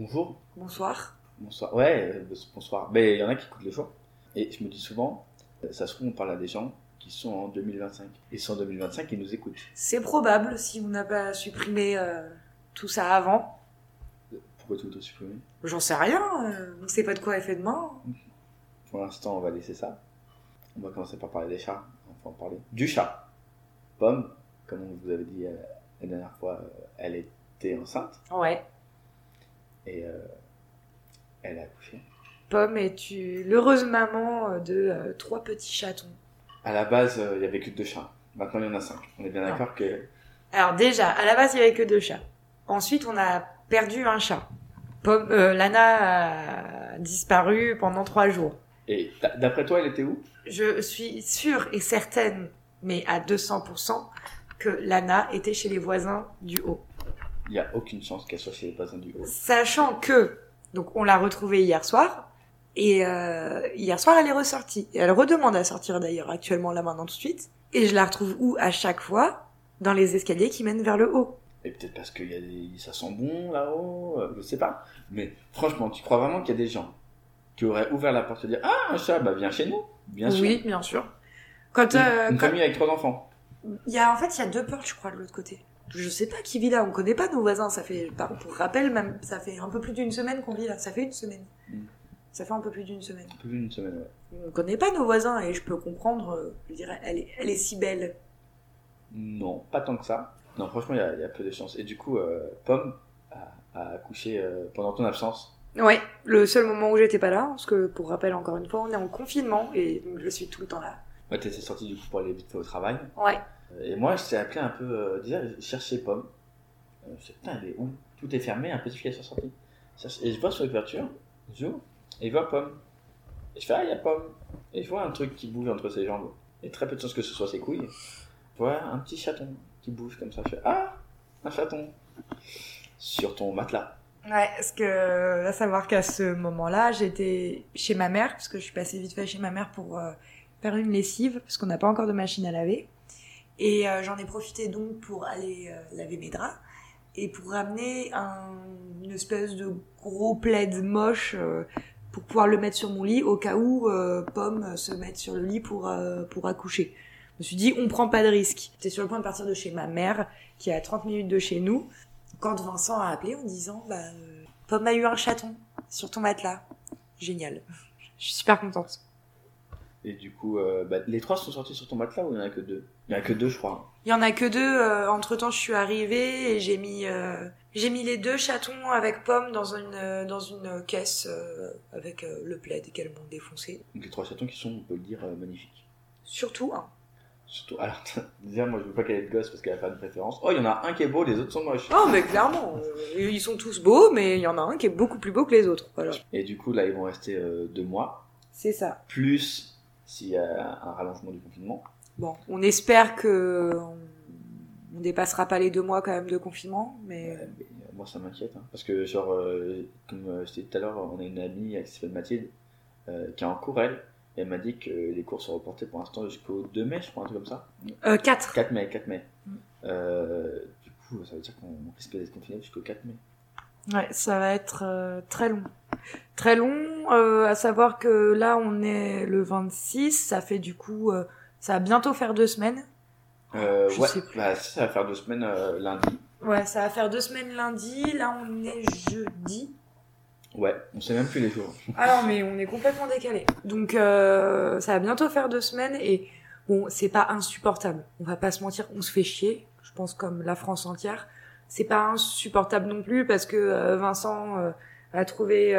bonjour, Bonsoir. bonsoir. Ouais, euh, bonsoir. Mais il y en a qui écoutent le jour. Et je me dis souvent, euh, ça se trouve, on parle à des gens qui sont en 2025. Ils sont en 2025, ils nous écoutent. C'est probable si on n'a pas supprimé euh, tout ça avant. Pourquoi tout est supprimé J'en sais rien. euh, on sait pas de quoi est fait demain. Pour l'instant, on va laisser ça. On va commencer par parler des chats. On va en parler. Du chat. Pomme, comme on vous avait dit la dernière fois, elle était enceinte Ouais. Et euh, elle a accouché. Pomme est l'heureuse maman euh, de euh, trois petits chatons. À la base, il y avait que deux chats. Maintenant, il y en a cinq. On est bien Ah. d'accord que Alors déjà, à la base, il y avait que deux chats. Ensuite, on a perdu un chat. Pomme, euh, Lana a disparu pendant trois jours. Et d'a- d'après toi, elle était où? Je suis sûre et certaine, mais à 200%, que Lana était chez les voisins du haut. Il n'y a aucune chance qu'elle soit chez les voisins du haut. Sachant que, donc on l'a retrouvée hier soir, et euh, hier soir elle est ressortie. Et elle redemande à sortir d'ailleurs actuellement là maintenant tout de suite. Et je la retrouve où à chaque fois? Dans les escaliers qui mènent vers le haut. Et peut-être parce que y a des... ça sent bon là-haut, euh, je sais pas. Mais franchement, tu crois vraiment qu'il y a des gens qui auraient ouvert la porte et dire Ah, un chat, bah viens chez nous Bien sûr. Oui, bien sûr. Quand, Une, euh, une quand- famille avec trois enfants. il y a en fait il y a deux portes je crois de l'autre côté. Je sais pas qui vit là, on connaît pas nos voisins. Ça fait, pour rappel, même ça fait un peu plus d'une semaine qu'on vit là. Ça fait une semaine. Mm. Ça fait un peu plus d'une semaine. Un peu plus d'une semaine, ouais. On connaît pas nos voisins et je peux comprendre. euh, Je dirais, elle est, elle est si belle. Non, pas tant que ça. Non, franchement, il y a, il y a peu de chance. Et du coup, euh, Pomme a, a accouché euh, pendant ton absence. Ouais, le seul moment où j'étais pas là, parce que pour rappel encore une fois, on est en confinement et donc je suis tout le temps là. Ouais, t'étais sorti du coup pour aller vite fait au travail. Ouais. Euh, Et moi, je t'ai appelé un peu, euh, déjà, chercher Pomme. Euh, je putain, elle est où? Tout est fermé, un petit filet sur. Cherche- Et je vois sur la couverture, j'ouvre, et je vois Pomme. Et je fais, ah, il y a Pomme. Et je vois un truc qui bouge entre ses jambes. Et très peu de chances que ce soit ses couilles. Je vois un petit chaton qui bouge comme ça. Je fais, ah, un chaton. Sur ton matelas. Ouais, parce que à savoir qu'à ce moment-là, j'étais chez ma mère, parce que je suis passée vite fait chez ma mère pour euh, faire une lessive, parce qu'on n'a pas encore de machine à laver. Et euh, j'en ai profité donc pour aller euh, laver mes draps et pour ramener un, une espèce de gros plaid moche euh, pour pouvoir le mettre sur mon lit au cas où Pomme se mette sur le lit pour, pour accoucher. Je me suis dit, on prend pas de risque. J'étais sur le point de partir de chez ma mère, qui est à 30 minutes de chez nous, quand Vincent a appelé en disant, bah, Pomme a eu un chaton sur ton matelas. Génial. Je suis super contente. Et du coup, bah, les trois sont sortis sur ton matelas ou il n'y en a que deux? Il n'y en a que deux, je crois. Il y en a que deux. entre temps, je suis arrivée et j'ai mis, euh, j'ai mis les deux chatons avec Pomme dans une, euh, dans une caisse euh, avec euh, le plaid qu'elles m'ont défoncé. Donc les trois chatons qui sont, on peut le dire, euh, magnifiques. Surtout un. Surtout, alors, déjà, moi je veux pas qu'elle ait de gosse parce qu'elle a pas de préférence. Oh, il y en a un qui est beau, les autres sont moches. Oh, mais clairement, euh, ils sont tous beaux, mais il y en a un qui est beaucoup plus beau que les autres. Voilà. Et du coup, là, ils vont rester euh, deux mois, C'est ça. plus s'il y a un rallongement du confinement. Bon, on espère que on, on dépassera pas les deux mois quand même de confinement, mais Euh, moi, ça m'inquiète. hein. parce que, genre, euh, comme euh, je dit tout à l'heure, on a une amie qui s'appelle Mathilde, euh, qui est en cours, elle. Et elle m'a dit que les cours sont reportés pour l'instant jusqu'au 2 mai, je crois, un truc comme ça. euh, quatre. 4 mai, 4 mai. Mm. Du coup, ça veut dire qu'on risque d'être confiné jusqu'au 4 mai. Ouais, ça va être euh, très long. Très long, euh, à savoir que là on est le 26, ça fait du coup, euh, ça va bientôt faire deux semaines. Euh, Je ouais, sais plus. bah, ça va faire deux semaines euh, lundi. Ouais, ça va faire deux semaines lundi, là on est jeudi. Ouais, on sait même plus les jours. Ah non, mais on est complètement décalé. Donc euh, ça va bientôt faire deux semaines et bon, c'est pas insupportable. On va pas se mentir, on se fait chier, je pense comme la France entière. C'est pas insupportable non plus parce que euh, Vincent euh, a trouvé,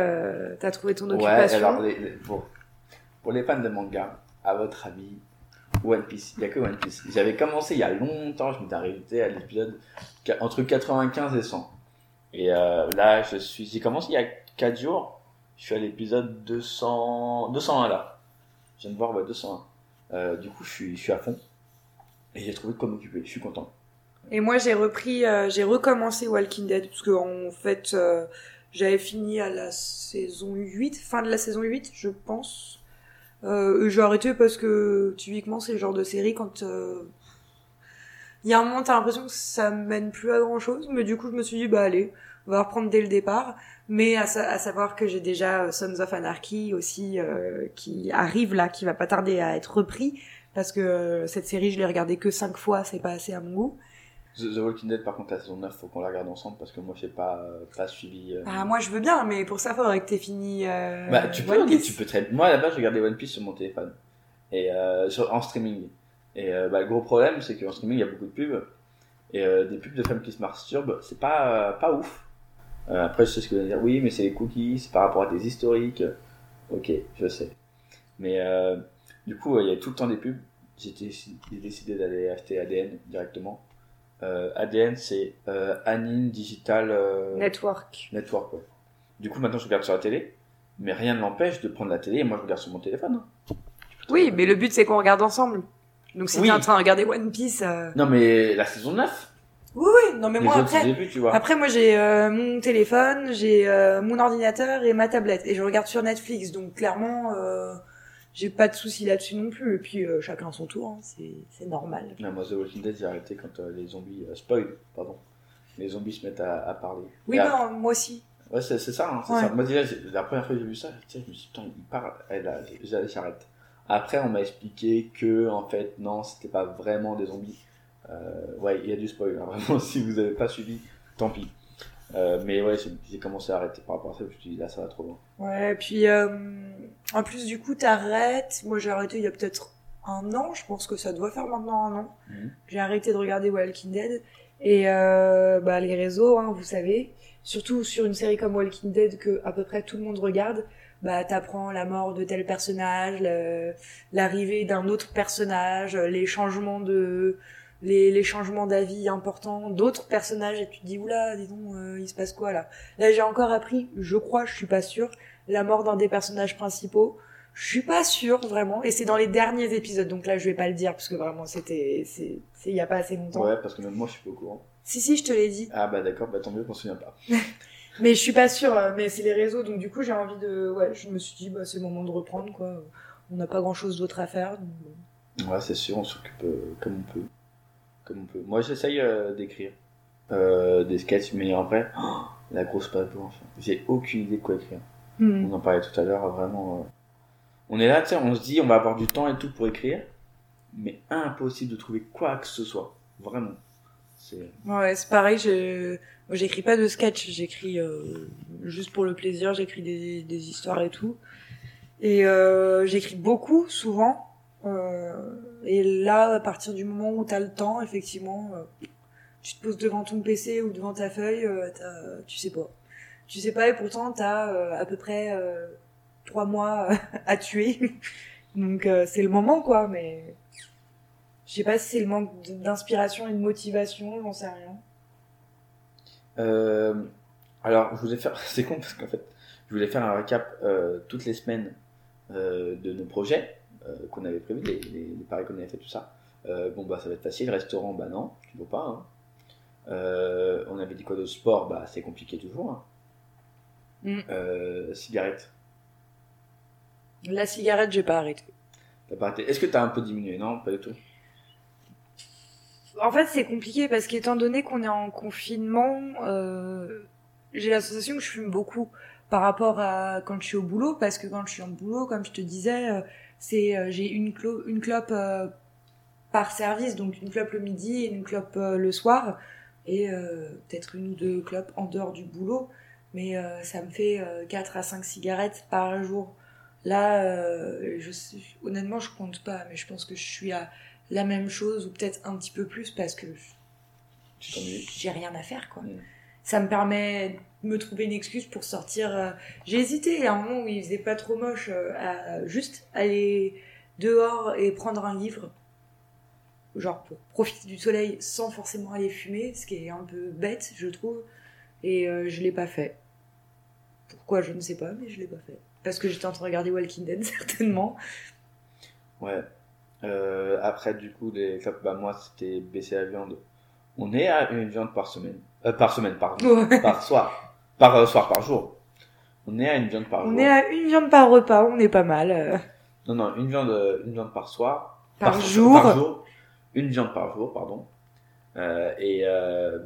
t'as trouvé ton Ouais, occupation. alors, les, les- pour, pour les fans de manga, à votre avis, One Piece, il y a que One Piece. J'avais commencé il y a longtemps, je m'étais arrêté à l'épisode entre 95 et 100. Et euh, là, je suis, j'ai commencé il y a 4 jours, je suis à l'épisode 200, 201 là. Je viens de voir, ouais, 201. Euh, du coup, je suis, je suis à fond. Et j'ai trouvé de quoi m'occuper, je suis content. Et moi, j'ai repris, euh, j'ai recommencé Walking Dead, parce que en fait, euh, j'avais fini à la saison 8, fin de la saison 8, je pense. Euh, j'ai arrêté parce que, typiquement, c'est le genre de série quand... euh, Il y a un moment, t'as l'impression que ça mène plus à grand chose, mais du coup, je me suis dit, bah allez, on va reprendre dès le départ. Mais à, sa- à savoir que j'ai déjà euh, Sons of Anarchy aussi euh, qui arrive là, qui va pas tarder à être repris parce que cette série je l'ai regardée que cinq fois, c'est pas assez à mon goût. The, The Walking Dead, par contre, la saison 9, faut qu'on la regarde ensemble parce que moi, j'ai pas, pas suivi. euh, Ah moi je veux bien, mais pour ça faudrait que t'aies fini. Euh, Bah, tu peux, One Piece. tu peux très. Moi, à la base, je regardais One Piece sur mon téléphone. Et, euh, sur, en streaming. Et, bah, le gros problème, c'est qu'en streaming, il y a beaucoup de pubs. Et, des pubs de femmes qui se masturbent, c'est pas, pas ouf. Après, je sais ce que vous allez dire. Oui, mais c'est les cookies, c'est par rapport à tes historiques. Ok, je sais. Mais, du coup, il y a tout le temps des pubs. J'ai décidé d'aller acheter ADN directement. Euh, ADN, c'est, euh, Anine Digital, euh, Network. Network, ouais. Du coup, maintenant, je regarde sur la télé, mais rien ne l'empêche de prendre la télé et moi, je regarde sur mon téléphone. hein. Oui, mais le but c'est qu'on regarde ensemble. Donc si Oui. t'es en train de regarder One Piece. euh, Non, mais la saison 9, Oui oui, non mais les moi après. tu vois. Après, moi, j'ai euh, mon téléphone, j'ai euh, mon ordinateur et ma tablette. Et je regarde sur Netflix. Donc, clairement, euh, j'ai pas de soucis là-dessus non plus. Et puis, euh, chacun son tour. hein, c'est c'est normal. Non, moi, The Walking Dead, j'ai arrêté quand euh, les zombies, euh, spoil, pardon. Les zombies se mettent à, à parler. Oui, à- moi aussi. Ouais, c'est c'est ça, hein, Ouais. ça. Moi, déjà, la première fois que j'ai vu ça, je me suis dit, putain, il parle, j'ai- j'arrête. Après, on m'a expliqué que, en fait, non, c'était pas vraiment des zombies. Ouais, il y a du spoil, hein, vraiment, si vous avez pas suivi, tant pis. Mais ouais, j'ai- commencé à arrêter par rapport à ça, je me suis dit, là, ça va trop loin. Ouais, puis, en plus, du coup, t'arrêtes. Moi, j'ai arrêté il y a peut-être un an. Je pense que ça doit faire maintenant un an. Mhm. J'ai arrêté de regarder Walking Dead. Et euh, bah, les réseaux, hein, vous savez, surtout sur une série comme Walking Dead que à peu près tout le monde regarde, bah t'apprends la mort de tel personnage, l'arrivée d'un autre personnage, les changements de les, les changements d'avis importants d'autres personnages et tu te dis oula dis donc euh, il se passe quoi là? Là j'ai encore appris je crois je suis pas sûre la mort d'un des personnages principaux je suis pas sûre vraiment et c'est dans les derniers épisodes donc là je vais pas le dire parce que vraiment c'était c'est il y a pas assez longtemps Ouais, parce que même moi, je suis pas au courant. si, si, je te l'ai dit. Ah bah d'accord, bah tant mieux qu'on se souvient pas. Mais je suis pas sûre, euh, mais c'est les réseaux, donc du coup, j'ai envie de. Ouais, je me suis dit, bah, c'est le moment de reprendre, quoi. On n'a pas grand chose d'autre à faire. donc. Ouais, c'est sûr, on s'occupe euh, comme on peut. Comme on peut. Moi, j'essaye euh, d'écrire euh, des sketchs, mais oh, la grosse page blanche. J'ai aucune idée de quoi écrire. Hmm. On en parlait tout à l'heure, vraiment. euh, On est là, tu sais, on se dit, on va avoir du temps et tout pour écrire, mais impossible de trouver quoi que ce soit. Vraiment. C'est. Ouais, c'est pareil, je... j'écris pas de sketch, j'écris euh, juste pour le plaisir, j'écris des, des histoires et tout. Et euh, j'écris beaucoup, souvent. Euh, et là, à partir du moment où t'as le temps, effectivement, euh, tu te poses devant ton PC ou devant ta feuille, euh, tu sais pas. Tu sais pas, et pourtant, t'as euh, à peu près euh, trois mois à tuer. Donc, euh, c'est le moment, quoi, mais... Je sais pas si c'est le manque d'inspiration et de motivation, j'en sais rien. Euh, alors, je voulais faire. C'est con parce qu'en fait, je voulais faire un récap euh, toutes les semaines euh, de nos projets euh, qu'on avait prévus, les, les, paris qu'on avait fait, tout ça. Euh, bon, bah, ça va être facile. Restaurant, bah non, tu peux pas. Hein. Euh, on avait dit quoi de sport, bah, c'est compliqué toujours. Hein. Mm. Euh, cigarette, La cigarette, j'ai pas arrêté. t'as pas arrêté. Est-ce que t'as un peu diminué? Non, pas du tout. En fait, c'est compliqué parce qu'étant donné qu'on est en confinement, euh, j'ai la sensation que je fume beaucoup par rapport à quand je suis au boulot, parce que quand je suis en boulot, comme je te disais, euh, c'est euh, j'ai une, clo- une clope euh, par service, donc une clope le midi et une clope euh, le soir, et peut-être une ou deux clopes en dehors du boulot, mais euh, ça me fait euh, 4 à 5 cigarettes par jour. Là, euh, je sais- honnêtement, je compte pas, mais je pense que je suis à la même chose ou peut-être un petit peu plus parce que j'ai rien à faire quoi. Mm. Ça me permet de me trouver une excuse pour sortir. euh, J'ai hésité à un moment où il faisait pas trop moche euh, à juste aller dehors et prendre un livre, genre pour profiter du soleil sans forcément aller fumer, ce qui est un peu bête je trouve. Et euh, je l'ai pas fait. Pourquoi je ne sais pas, mais je l'ai pas fait. Parce que j'étais en train de regarder Walking Dead certainement. Ouais. Euh, après, du coup, les bah, moi, c'était baisser la viande. On est à une viande par semaine. Euh, par semaine, pardon. Ouais. par soir. Par euh, soir, par jour. On est à une viande par On jour. est à une viande par repas, on est pas mal. Non, non, une viande, une viande par soir. Par jour. Par jour. Une viande par jour, pardon. Et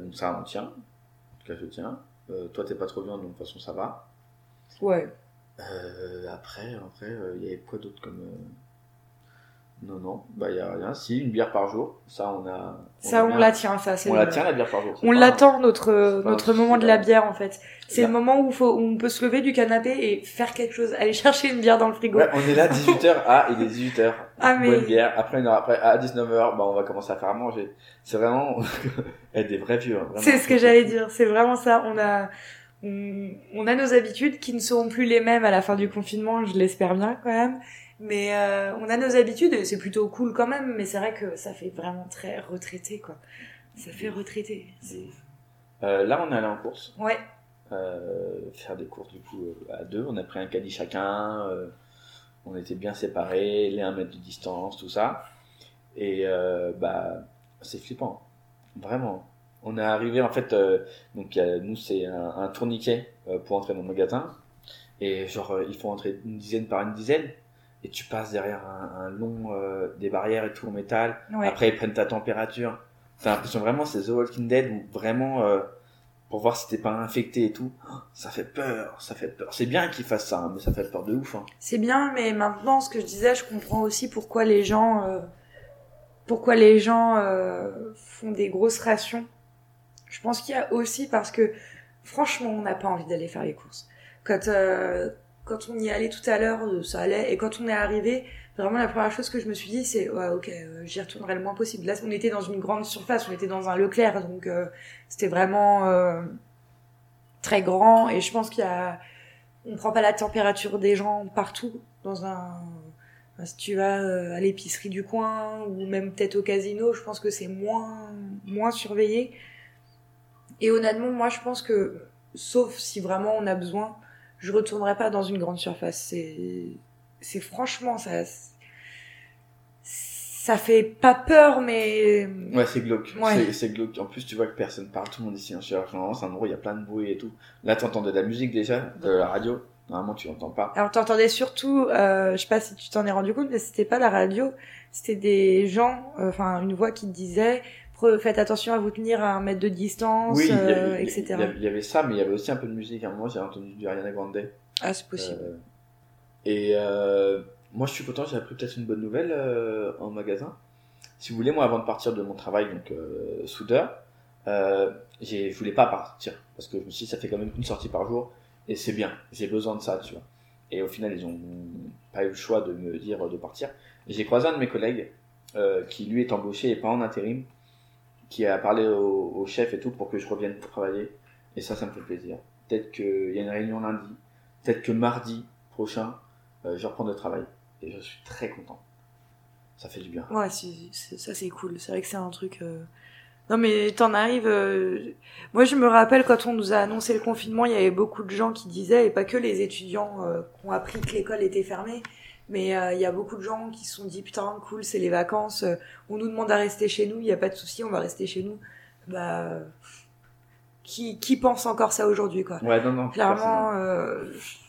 donc ça, on tient. En tout cas, je tiens. Toi, t'es pas trop bien, donc de toute façon, ça va. Ouais. Euh, après, après, euh, il y avait quoi d'autre comme. euh, Non, non, bah, il y a rien. Si, une bière par jour. Ça, on a. Ça, a on bien- la tient, ça. On la tient, la bière par jour. On l'attend, notre, notre moment souci, de la bière, en fait. C'est le moment où, faut, où on peut se lever du canapé et faire quelque chose. Aller chercher une bière dans le frigo. Ouais, on est là 18h. Ah, il est 18h. Ah, mais- Bonne bière. Après, une heure après, à 19h, bah, on va commencer à faire à manger. C'est vraiment, être des vrais vieux. hein. C'est ce que j'allais dire. C'est vraiment ça. On a, on, on a nos habitudes qui ne seront plus les mêmes à la fin du confinement. Je l'espère bien quand même. Mais euh, on a nos habitudes et c'est plutôt cool quand même. Mais c'est vrai que ça fait vraiment très retraité, quoi. Ça fait retraité. Euh, là, on est allé en course. Ouais. euh, faire des courses du coup à deux. On a pris un caddie chacun. on était bien séparés, les 1 mètre de distance, tout ça. Et bah, c'est flippant. Vraiment. On est arrivé en fait, euh, donc nous c'est un, un tourniquet euh, pour entrer dans le magasin. Et genre, euh, il faut entrer une dizaine par une dizaine. Et tu passes derrière un, un long, des barrières et tout en métal. Ouais. Après, ils prennent ta température. T'as l'impression vraiment, c'est The Walking Dead vraiment, pour voir si t'es pas infecté et tout, oh, ça fait peur, ça fait peur. C'est bien qu'ils fassent ça, hein, mais ça fait peur de ouf. Hein. C'est bien, mais maintenant, ce que je disais, je comprends aussi pourquoi les gens, euh, pourquoi les gens euh, font des grosses rations. Je pense qu'il y a aussi parce que, franchement, on n'a pas envie d'aller faire les courses. Quand euh, quand on y allait tout à l'heure, euh, ça allait, et quand on est arrivé, vraiment la première chose que je me suis dit, c'est ouais, ok, euh, j'y retournerai le moins possible. Là, on était dans une grande surface, on était dans un Leclerc, donc euh, c'était vraiment euh, très grand, et je pense qu'il y a on prend pas la température des gens partout dans un si tu vas à l'épicerie du coin ou même peut-être au casino je pense que c'est moins moins surveillé et honnêtement moi je pense que sauf si vraiment on a besoin je retournerai pas dans une grande surface c'est c'est franchement ça ça fait pas peur mais Ouais, c'est glauque. Ouais. C'est- glauque. En plus, tu vois que personne parle, tout le monde est silencieux. Normalement, c'est un endroit où il y a plein de bruit et tout. Là, t'entends de la musique déjà, de la radio. Normalement, tu l'entends pas. Alors t'entendais surtout, euh, je sais pas si tu t'en es rendu compte, mais c'était pas la radio, c'était des gens, euh, enfin une voix qui te disait faites attention à vous tenir à un mètre de distance, Oui, euh, etc. il y avait- il y avait ça, mais il y avait aussi un peu de musique. À un moment, j'ai entendu du Ariana Grande. Ah c'est possible. Euh, et euh, moi, je suis content, j'ai appris peut-être une bonne nouvelle en magasin. Si vous voulez, moi, avant de partir de mon travail, donc soudeur, je voulais pas partir parce que je me suis dit, ça fait quand même une sortie par jour et c'est bien, j'ai besoin de ça, tu vois. Et au final, ils ont pas eu le choix de me dire de partir. J'ai croisé un de mes collègues qui, lui, est embauché et pas en intérim, qui a parlé au, chef et tout pour que je revienne travailler. Et ça, ça me fait plaisir. Peut-être qu'il y a une réunion lundi, peut-être que mardi prochain, euh, je reprends le travail. Et je suis très content. Ça fait du bien. Ouais, ça c'est cool. C'est vrai que c'est un truc. euh, Non mais t'en arrives. euh, Moi je me rappelle quand on nous a annoncé le confinement, il y avait beaucoup de gens qui disaient, et pas que les étudiants euh, qui ont appris que l'école était fermée, mais euh, il y a beaucoup de gens qui se sont dit putain cool, c'est les vacances. euh, On nous demande à rester chez nous, il y a pas de souci, on va rester chez nous. Bah qui qui pense encore ça aujourd'hui quoi? Ouais, non, non. Clairement, euh,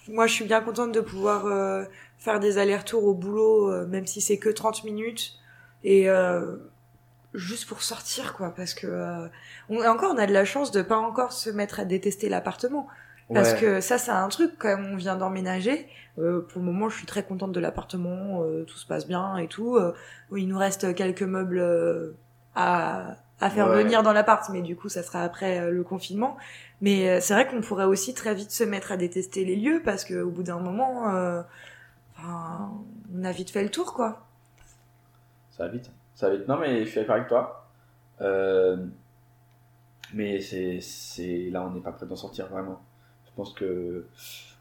moi je suis bien contente de pouvoir euh, faire des allers-retours au boulot, euh, même si c'est que 30 minutes, et euh, juste pour sortir, quoi, parce que euh, on, encore on a de la chance de pas encore se mettre à détester l'appartement, parce Ouais. que ça c'est un truc quand même, on vient d'emménager. Euh, pour le moment, je suis très contente de l'appartement, euh, tout se passe bien et tout. Euh, il nous reste quelques meubles euh, à à faire Ouais. venir dans l'appart, mais du coup ça sera après euh, le confinement. Mais euh, c'est vrai qu'on pourrait aussi très vite se mettre à détester les lieux parce qu'au bout d'un moment, euh, enfin, on a vite fait le tour, quoi. Ça va vite. Ça va vite. Non, mais je suis d'accord avec toi. Euh, mais c'est, c'est, là, on n'est pas prêt d'en sortir vraiment. Je pense que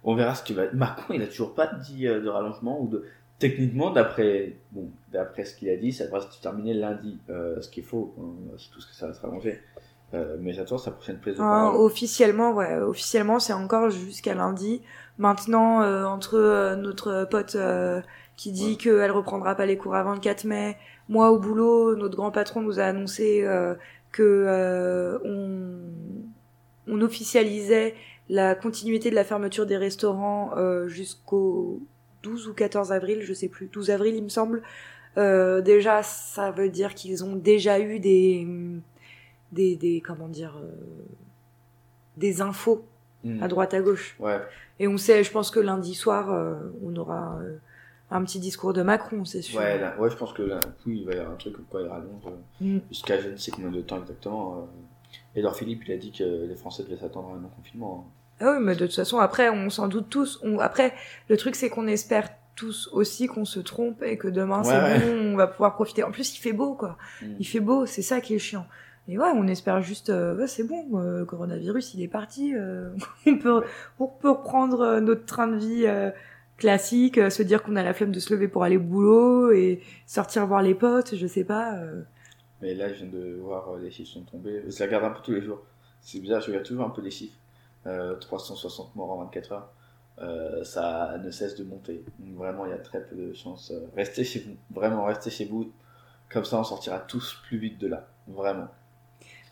on verra ce qui va. Macron, il a toujours pas dit euh, de rallongement ou de. Techniquement, d'après bon, d'après ce qu'il a dit, ça devrait se terminer lundi. Euh, ce qui est faux. hein, c'est tout ce que ça va se rallonger. Euh, mais j'attends sa prochaine prise de parole. officiellement, ouais, officiellement, c'est encore jusqu'à lundi. Maintenant, euh, entre euh, notre pote qui dit Ouais. qu'elle reprendra pas les cours avant le 4 mai, moi au boulot, notre grand patron nous a annoncé euh, que euh, on, on officialisait la continuité de la fermeture des restaurants euh, jusqu'au 12 ou 14 avril, je sais plus, 12 avril il me semble. Euh, déjà, ça veut dire qu'ils ont déjà eu des des, des comment dire euh, des infos Hmm. à droite à gauche. Ouais. Et on sait, je pense que lundi soir, euh, on aura euh, un petit discours de Macron, c'est sûr. Ouais, là, ouais, je pense que là, oui, il va y avoir un truc comme quoi il rallonge euh, Mm. jusqu'à je ne sais combien de temps exactement. Euh. Edouard Philippe, il a dit que les Français devaient s'attendre à un non-confinement. hein. Ah oui, mais de toute façon, après, on s'en doute tous. On... Après, le truc, c'est qu'on espère tous aussi qu'on se trompe et que demain, Ouais, c'est ouais. bon, on va pouvoir profiter. En plus, il fait beau, quoi. Mm. Il fait beau, c'est ça qui est chiant. Et ouais, on espère juste, euh, ouais, c'est bon, euh, le coronavirus, il est parti. euh, on peut, on peut reprendre euh, notre train de vie euh, classique, euh, se dire qu'on a la flemme de se lever pour aller au boulot et sortir voir les potes, je sais pas. euh. Mais là, je viens de voir euh, les chiffres sont tombés. Je les regarde un peu tous les jours. C'est bizarre, je regarde toujours un peu les chiffres. Euh, 360 morts en 24 heures. Euh, ça ne cesse de monter. Donc vraiment, il y a très peu de chance. Euh, Restez chez vous. Vraiment, restez chez vous. Comme ça, on sortira tous plus vite de là. Vraiment.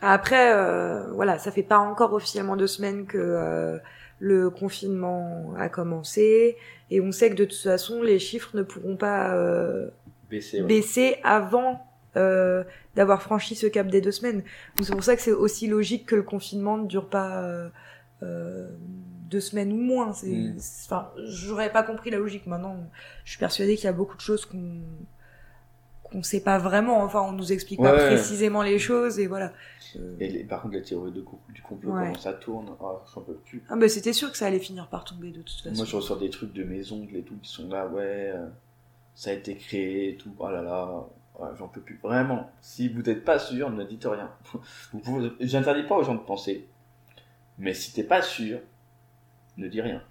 Après, euh, voilà, ça fait pas encore officiellement deux semaines que euh, le confinement a commencé et on sait que de toute façon, les chiffres ne pourront pas euh, ouais. baisser avant euh, d'avoir franchi ce cap des deux semaines. Donc c'est pour ça que c'est aussi logique que le confinement ne dure pas euh, euh, deux semaines ou moins. Mm. Enfin, j'aurais pas compris la logique. Maintenant, je suis persuadée qu'il y a beaucoup de choses qu'on qu'on sait pas vraiment. Enfin, on nous explique pas Ouais, précisément les choses et voilà. Euh, Et les- par contre, la théorie de du complot, Ouais. comment ça tourne, oh, j'en peux plus. Ah bah c'était sûr que ça allait finir par tomber de toute façon. Moi, je reçois des trucs de mes ongles et tout qui sont là, ouais, euh, ça a été créé et tout. Oh là là, j'en peux plus. Vraiment, si vous n'êtes pas sûr, ne dites rien. Vous pouvez... J'interdis pas aux gens de penser, mais si t'es pas sûr, ne dis rien.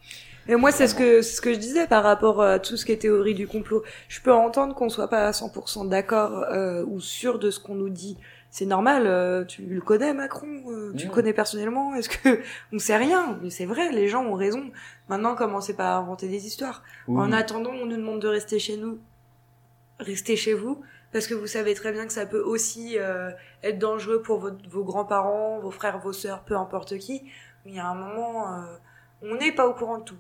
Et moi, c'est ce que ce que je disais par rapport à tout ce qui est théorie du complot. Je peux entendre qu'on soit pas à 100% d'accord euh, ou sûr de ce qu'on nous dit. C'est normal. euh, tu le connais, Macron euh, Tu le connais personnellement Est-ce que on sait rien? Mais c'est vrai, les gens ont raison. Maintenant, commencez pas à inventer des histoires? Oui. En attendant, on nous demande de rester chez nous. Restez chez vous, parce que vous savez très bien que ça peut aussi euh, être dangereux pour votre- vos grands-parents, vos frères, vos sœurs, peu importe qui. Il y a un moment, euh, on n'est pas au courant de tout.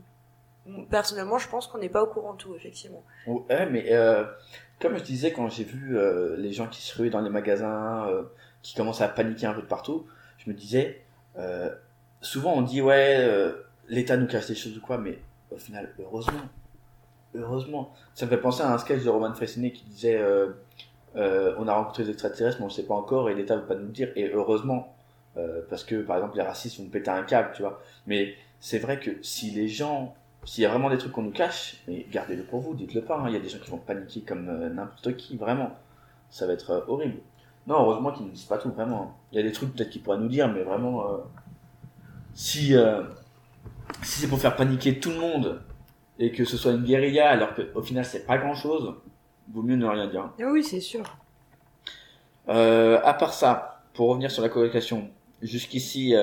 Personnellement, je pense qu'on n'est pas au courant de tout, effectivement. Ouais, mais euh, comme je disais, quand j'ai vu euh, les gens qui se ruaient dans les magasins, euh, qui commençaient à paniquer un peu de partout, je me disais, souvent on dit, ouais, l'État nous cache des choses ou quoi, mais au final, heureusement. Heureusement. Ça me fait penser à un sketch de Roman Fessinet qui disait, on a rencontré des extraterrestres, mais on ne sait pas encore, et l'État ne veut pas nous le dire, et heureusement. Parce que, par exemple, les racistes vont péter un câble, tu vois. Mais c'est vrai que si les gens s'il y a vraiment des trucs qu'on nous cache, mais gardez-le pour vous, dites-le pas. hein. Il y a des gens qui vont paniquer comme euh, n'importe qui, vraiment. Ça va être euh, horrible. Non, heureusement qu'ils ne disent pas tout, vraiment. Il y a des trucs peut-être qu'ils pourraient nous dire, mais vraiment, euh, si, si c'est pour faire paniquer tout le monde et que ce soit une guérilla alors qu'au final c'est pas grand-chose, vaut mieux ne rien dire. Ah oui, c'est sûr. À part ça, pour revenir sur la colocation, jusqu'ici,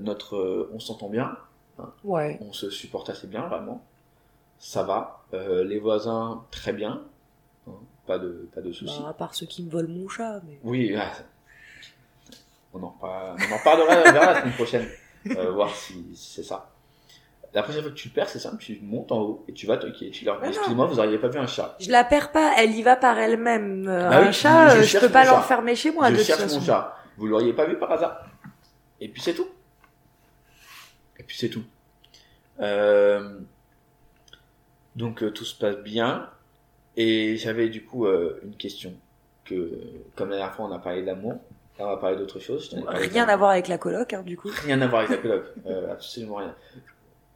notre, on s'entend bien. Ouais. on se supporte assez bien, vraiment. Ça va. Euh, les voisins, très bien. Hein, Pas de, pas de soucis. Bah, à part ceux qui me volent mon chat, mais. Oui, ah, on, en par- on en parlera la semaine prochaine. Euh, voir si, si c'est ça. La prochaine fois que tu le perds, c'est simple, tu montes en haut et tu vas toquer. Tu leur dis, non. excusez-moi, vous n'auriez pas vu un chat. Je la perds pas, elle y va par elle-même. Euh, Bah oui, un chat, je je, peux pas l'enfermer chez moi, je de toute cherche façon. mon chat. Vous l'auriez pas vu par hasard. Et puis c'est tout. Et puis c'est tout. Euh, Donc euh, tout se passe bien. Et j'avais du coup euh, une question. Que, comme la dernière fois on a parlé d'amour, là on va parler d'autre chose. Rien à voir avec la coloc, hein, du coup. Rien à voir avec la coloc. Euh, absolument rien.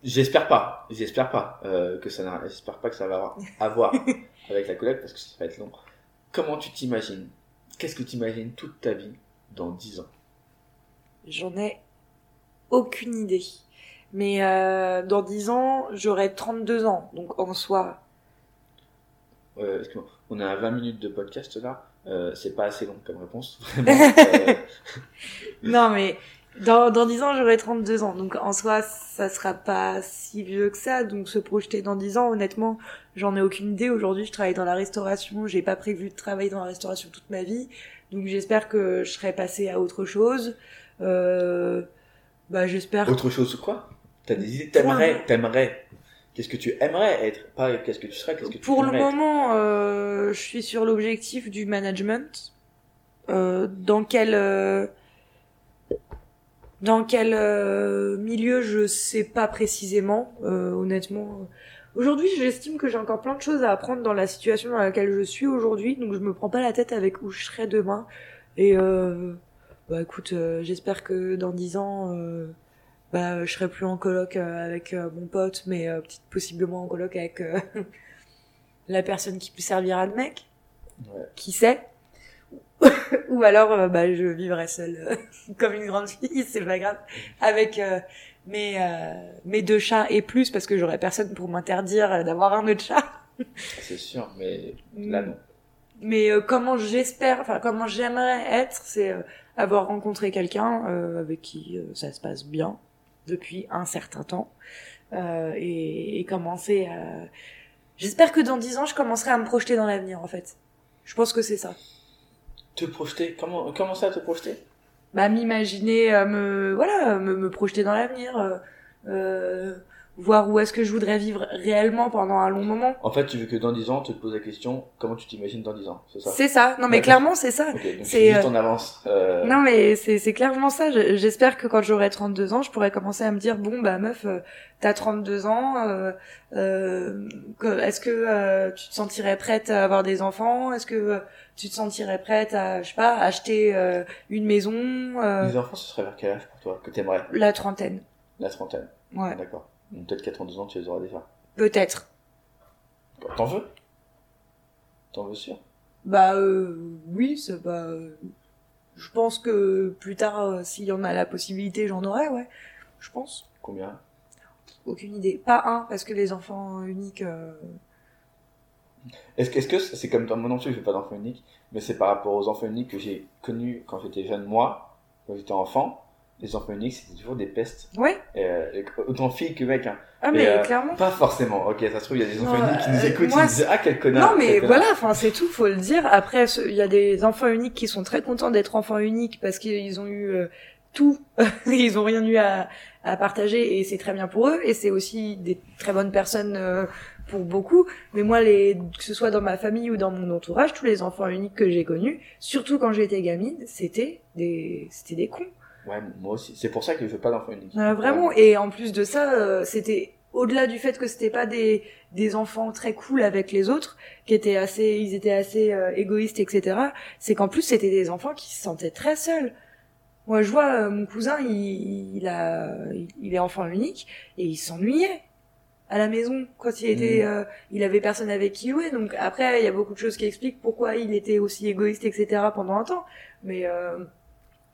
J'espère pas. J'espère pas euh, que ça n'a. J'espère pas que ça va avoir à voir avec la coloc parce que ça va être long. Comment tu t'imagines? Qu'est-ce que tu imagines toute ta vie dans 10 ans? J'en ai aucune idée. Mais euh, dans 10 ans, j'aurai 32 ans. Donc en soi, euh, On a 20 minutes de podcast là. Euh, c'est pas assez long comme réponse. Vraiment. Euh, Non, mais dans, dans 10 ans, j'aurai 32 ans. Donc, en soi, ça sera pas si vieux que ça. Donc, se projeter dans 10 ans, honnêtement, j'en ai aucune idée. Aujourd'hui, je travaille dans la restauration. J'ai pas prévu de travailler dans la restauration toute ma vie. Donc, j'espère que je serai passée à autre chose. Euh, bah, j'espère. autre chose quoi? T'as des idées T'aimerais T'aimerais Qu'est-ce que tu aimerais être? Pas qu'est-ce que tu serais, qu'est-ce que tu Pour le moment, euh, je suis sur l'objectif du management, euh, dans quel, euh, Dans quel milieu, je sais pas précisément, honnêtement. Aujourd'hui, j'estime que j'ai encore plein de choses à apprendre dans la situation dans laquelle je suis aujourd'hui, donc je me prends pas la tête avec où je serai demain. Et bah écoute, j'espère que dans dix ans, bah je serai plus en coloc euh, avec euh, mon pote, mais euh, peut-être possiblement en coloc avec euh, la personne qui peut servira de mec. Ouais. Qui sait? Ou alors, euh, bah je vivrai seule euh, comme une grande fille, c'est pas grave, avec euh, mes euh, mes deux chats et plus parce que j'aurais personne pour m'interdire euh, d'avoir un autre chat. C'est sûr, mais là non. Mais euh, comment j'espère, enfin comment j'aimerais être, c'est euh, avoir rencontré quelqu'un euh, avec qui euh, ça se passe bien depuis un certain temps euh, et, et commencer à. J'espère que dans dix ans, je commencerai à me projeter dans l'avenir en fait. Je pense que c'est ça. Te projeter, comment, comment ça te projeter? Bah m'imaginer, euh, me voilà, me, me projeter dans l'avenir, euh, euh, voir où est-ce que je voudrais vivre réellement pendant un long moment. En fait, tu veux que dans 10 ans, tu te poses la question, comment tu t'imagines dans 10 ans, c'est ça? C'est ça. Non mais clairement c'est ça. Ok, donc c'est, juste euh, en avance. Euh, Non mais c'est c'est clairement ça. Je- J'espère que quand j'aurai 32 ans, je pourrai commencer à me dire bon bah meuf, euh, t'as 32 ans, euh, euh, est-ce que euh, tu te sentirais prête à avoir des enfants? Est-ce que tu te sentirais prête à je sais pas acheter euh, une maison Les enfants, ce serait vers quel âge pour toi que t'aimerais? La trentaine. La trentaine. Ouais, D'accord. Donc Peut-être qu'à 32 ans, tu les auras déjà. peut-être. T'en veux? T'en veux sûr? Bah euh, oui, c'est bah euh, je pense que plus tard euh, s'il y en a la possibilité, j'en aurai, ouais. Je pense. Combien? Aucune idée. Pas un parce que les enfants uniques euh, Est-ce que est-ce que c'est comme toi, moi non plus, je veux pas d'enfants uniques, mais c'est par rapport aux enfants uniques que j'ai connus quand j'étais jeune, moi, quand j'étais enfant. Les enfants uniques, c'était toujours des pestes. Ouais. Euh, autant filles que mecs, hein. Ah Mais, euh, clairement. Pas forcément. Ok, ça se trouve, il y a des enfants Non, uniques qui nous euh, écoutent, ils disent Ah, quel connard Non mais connard. voilà, enfin c'est tout, faut le dire. Après, il y a des enfants uniques qui sont très contents d'être enfants uniques parce qu'ils ont eu euh, tout, ils ont rien eu à, à partager et c'est très bien pour eux. Et c'est aussi des très bonnes personnes pour beaucoup. Mais moi, les, que ce soit dans ma famille ou dans mon entourage, tous les enfants uniques que j'ai connus, surtout quand j'étais gamine, c'était des, c'était des cons. Ouais, moi aussi. C'est pour ça que je veux pas d'enfants uniques. Euh, vraiment. Et en plus de ça, euh, c'était au-delà du fait que c'était pas des des enfants très cool avec les autres, qui étaient assez, ils étaient assez euh, égoïstes, etc. C'est qu'en plus c'était des enfants qui se sentaient très seuls. Moi, je vois euh, mon cousin, il, il a, il est enfant unique et il s'ennuyait à la maison quand il était, Mhm. euh, il avait personne avec qui jouer. Donc après, il y a beaucoup de choses qui expliquent pourquoi il était aussi égoïste, etc. pendant un temps. Mais euh,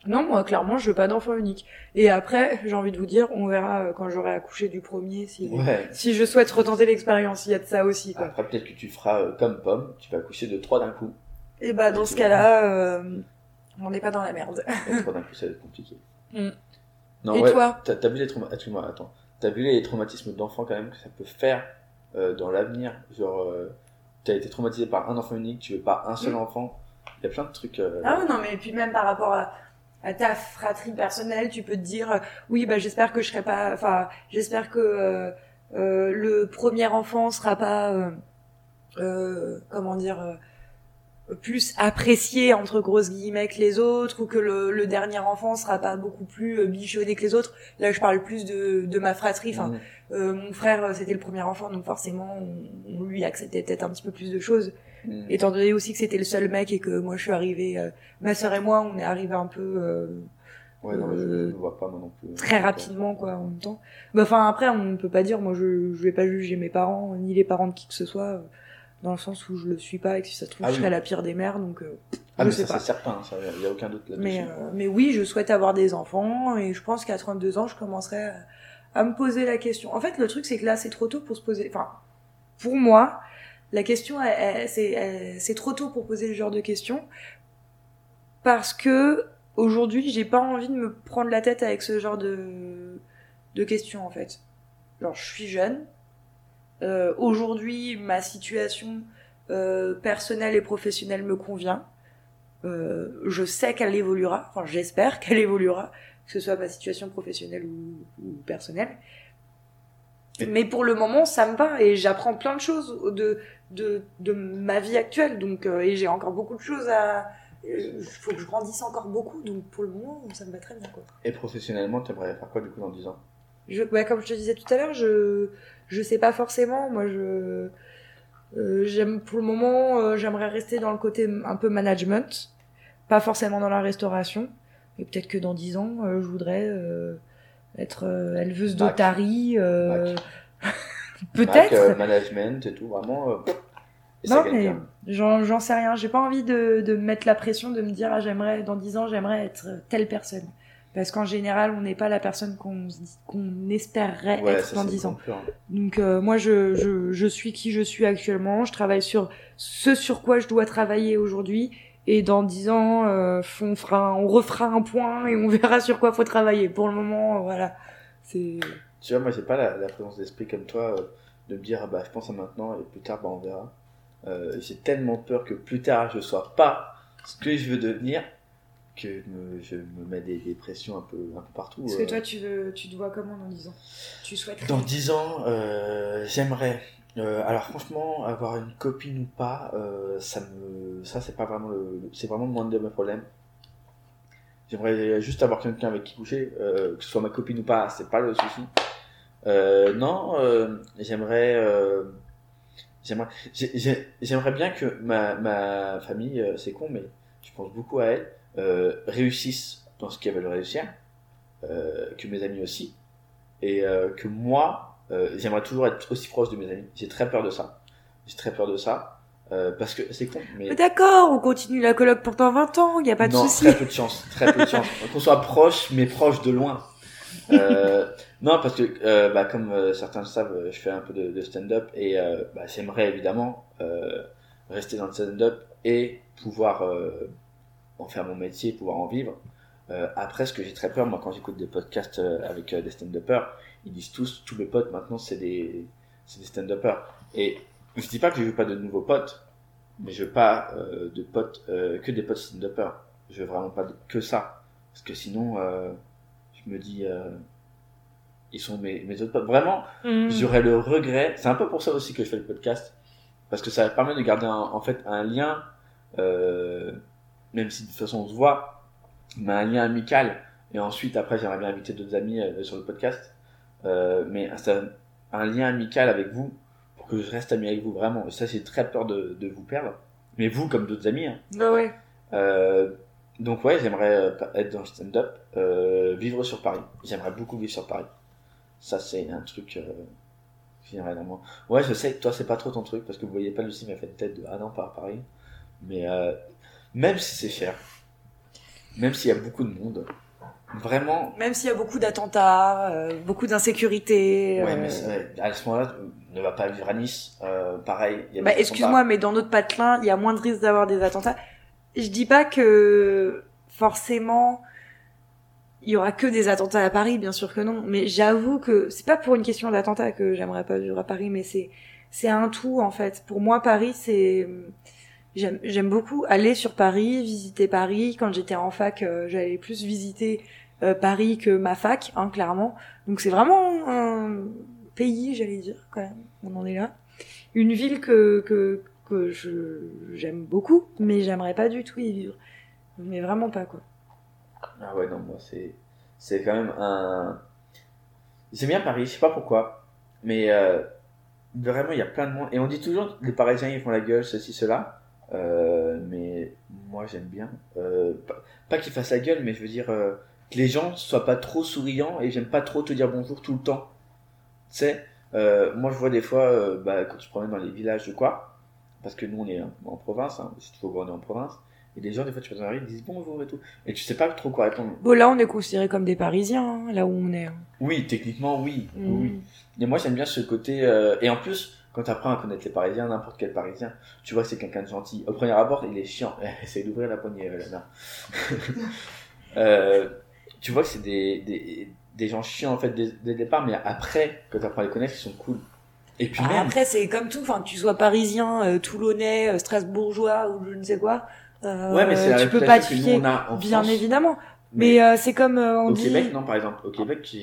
non, moi, clairement, je veux pas d'enfant unique. Et après, j'ai envie de vous dire, on verra euh, quand j'aurai accouché du premier si, Ouais. si je souhaite retenter l'expérience. Il y a de ça aussi, quoi. Après, peut-être que tu feras euh, comme Pomme, tu vas coucher de trois d'un coup. Et bah, dans ce cas-là, euh, on n'est pas dans la merde. Trois d'un coup, ça va être compliqué. Mm. Non, Et ouais, toi T'as vu les traumatismes. Attends. T'as vu les traumatismes d'enfants quand même que ça peut faire dans l'avenir? Genre, t'as été traumatisé par un enfant unique, tu veux pas un seul Mm. enfant? Il y a plein de trucs. Ah ouais, non, mais puis même par rapport à, à ta fratrie personnelle, tu peux te dire, euh, oui, bah j'espère que je serai pas, enfin, j'espère que euh, euh, le premier enfant sera pas, euh, euh, comment dire, euh, plus apprécié entre grosses guillemets que les autres, ou que le, le dernier enfant sera pas beaucoup plus euh, bichonné que les autres. Là, je parle plus de, de ma fratrie. Enfin, mm. euh, mon frère, c'était le premier enfant, donc forcément, on, on lui acceptait peut-être un petit peu plus de choses Mm. étant donné aussi que c'était le seul mec et que moi je suis arrivée, euh, ma sœur et moi, on est arrivés un peu euh, Ouais, non, je euh, ne vois pas moi non plus. très rapidement quoi en même temps. Enfin après, on ne peut pas dire, moi je, je vais pas juger mes parents ni les parents de qui que ce soit, euh, dans le sens où je le suis pas et que si ça se trouve Ah je oui. serais la pire des mères, donc. euh, Ah, je mais sais ça, c'est certain, il n'y a aucun doute là-dessus. mais euh, mais oui, je souhaite avoir des enfants et je pense qu'à 32 ans, je commencerai à, à me poser la question. En fait, le truc c'est que là, c'est trop tôt pour se poser. Enfin, pour moi, la question, c'est trop tôt pour poser ce genre de questions parce que aujourd'hui, j'ai pas envie de me prendre la tête avec ce genre de de questions en fait. Genre, je suis jeune. Euh, aujourd'hui, ma situation euh, personnelle et professionnelle me convient. Euh, je sais qu'elle évoluera, enfin j'espère qu'elle évoluera, que ce soit ma situation professionnelle ou, ou personnelle. Mais pour le moment, ça me va et j'apprends plein de choses de, de, de ma vie actuelle. Donc, euh, et j'ai encore beaucoup de choses à, il faut que je grandisse encore beaucoup, donc pour le moment, ça me va très bien. Quoi. Et professionnellement, tu aimerais faire quoi du coup dans 10 ans? Je, bah, Comme je te disais tout à l'heure, je je sais pas forcément. Moi, je euh, j'aime pour le moment, euh, j'aimerais rester dans le côté un peu management, pas forcément dans la restauration. Et peut-être que dans 10 ans, je voudrais être éleveuse d'otarie. peut-être. management et tout, vraiment. Non, mais j'en sais rien. J'ai pas envie de, de mettre la pression de me dire, ah, j'aimerais, dans 10 ans, j'aimerais être telle personne. Parce qu'en général, on n'est pas la personne qu'on qu'on espérerait être dans 10 ans. Donc euh, moi, je, je, je suis qui je suis actuellement. Je travaille sur ce sur quoi je dois travailler aujourd'hui. Et dans 10 ans, euh, on, fera, on refera un point et on verra sur quoi faut travailler. Pour le moment, euh, voilà. Tu vois, moi, j'ai pas la, la présence d'esprit comme toi de me dire, ah, bah, je pense à maintenant et plus tard, bah, on verra. J'ai tellement peur que plus tard, je sois pas ce que je veux devenir que je me mets des, pressions un peu, un peu partout. Est-ce que toi, tu, veux, tu te vois comment dans 10 ans? Tu souhaites Dans 10 ans, euh, j'aimerais. Euh, alors franchement, avoir une copine ou pas, euh, ça me, ça c'est pas vraiment le, c'est vraiment moins de mes problèmes. J'aimerais juste avoir quelqu'un avec qui coucher, que ce soit ma copine ou pas, c'est pas le souci. non, j'aimerais, j'aimerais, j'aimerais bien que ma, ma famille, c'est con, mais je pense beaucoup à elle euh, réussissent dans ce qu'ils veulent réussir, euh, que mes amis aussi, et euh, que moi, j'aimerais toujours être aussi proche de mes amis. J'ai très peur de ça. J'ai très peur de ça. parce que c'est con. Mais... D'accord, on continue la colloque pourtant 20 ans, il n'y a pas de souci. Très peu de chance, très peu de chance. Qu'on soit proche, mais proche de loin. Euh, non, parce que euh, bah, comme certains le savent, je fais un peu de, stand-up et bah, j'aimerais évidemment rester dans le stand-up et pouvoir en faire mon métier, pouvoir en vivre. Euh, après, ce que j'ai très peur, moi, quand j'écoute des podcasts euh, avec euh, des stand-uppers, ils disent tous, tous mes potes maintenant, c'est des, des stand-uppers. Et je dis pas que je veux pas de nouveaux potes, mais je veux pas de potes, que des potes stand-uppers. Je veux vraiment pas que ça. Parce que sinon, je me dis, ils sont mes, mes autres potes. Vraiment, mmh. j'aurais le regret. C'est un peu pour ça aussi que je fais le podcast. Parce que ça permet de garder en fait un lien, euh, même si de toute façon on se voit, mais un lien amical. Et ensuite, après, j'aimerais bien inviter d'autres amis euh, sur le podcast. Euh, mais c'est un, lien amical avec vous pour que je reste ami avec vous vraiment. Et ça, j'ai très peur de, de, vous perdre. Mais vous, comme d'autres amis. Hein. Bah ouais. Donc ouais, j'aimerais euh, être dans le stand-up, euh, vivre sur Paris. J'aimerais beaucoup vivre sur Paris. Ça, c'est un truc. Euh, j'aimerais moi. Ouais, je sais que toi, c'est pas trop ton truc parce que vous voyez pas Lucie m'a fait une tête de ah non, pas à Paris. Mais euh, même si c'est cher, même s'il y a beaucoup de monde, vraiment. Même s'il y a beaucoup d'attentats, euh, beaucoup d'insécurité. Ouais, mais euh, à ce moment-là, ne va pas vivre à Nice. Euh, pareil. Bah, excuse-moi, mais dans notre patelin, il y a moins de risques d'avoir des attentats. Je dis pas que forcément il y aura que des attentats à Paris, bien sûr que non. Mais j'avoue que c'est pas pour une question d'attentat que j'aimerais pas vivre à Paris, mais c'est c'est un tout en fait. Pour moi, Paris, c'est J'aime beaucoup aller sur Paris, visiter Paris. Quand j'étais en fac, euh, j'allais plus visiter euh, Paris que ma fac, hein, clairement. Donc c'est vraiment un pays, j'allais dire, quand même. On en est là. Une ville que que que je j'aime beaucoup, mais j'aimerais pas du tout y vivre. Mais vraiment pas quoi. Ah ouais non moi c'est c'est quand même un. J'aime bien Paris, je sais pas pourquoi, mais euh, vraiment il y a plein de monde et on dit toujours les Parisiens ils font la gueule ceci cela. Euh, mais moi j'aime bien. Euh, pas, qu'ils fassent la gueule, mais je veux dire que les gens soient pas trop souriants et j'aime pas trop te dire bonjour tout le temps. Tu sais, moi je vois des fois bah, quand tu te promènes dans les villages de quoi, parce que nous on est en province, hein, c'est toujours on est en province. Et des gens, des fois, tu passes dans la rue, ils disent bonjour et tout. Et tu sais pas trop quoi répondre. Bon, là, on est considéré comme des Parisiens, hein, là où on est. Hein. Oui, techniquement, oui. Mm. oui. Et moi, j'aime bien ce côté. et en plus, quand tu apprends à connaître les Parisiens, n'importe quel Parisien, tu vois que c'est quelqu'un de gentil. Au premier abord, il est chiant. Essaye d'ouvrir la poignée, euh, euh, tu vois que c'est des, des, des, gens chiants en fait dès, dès le départ, mais après, quand tu apprends à les connaître, ils sont cool. Et puis ah, Après, c'est comme tout. Enfin, tu sois parisien, euh, toulonnais, euh, strasbourgeois ou je ne sais quoi. Euh, ouais, mais c'est tu peux pas te fier, bien évidemment. Mais, euh, c'est comme euh, on au dit. Au Québec, non, par exemple, au Québec,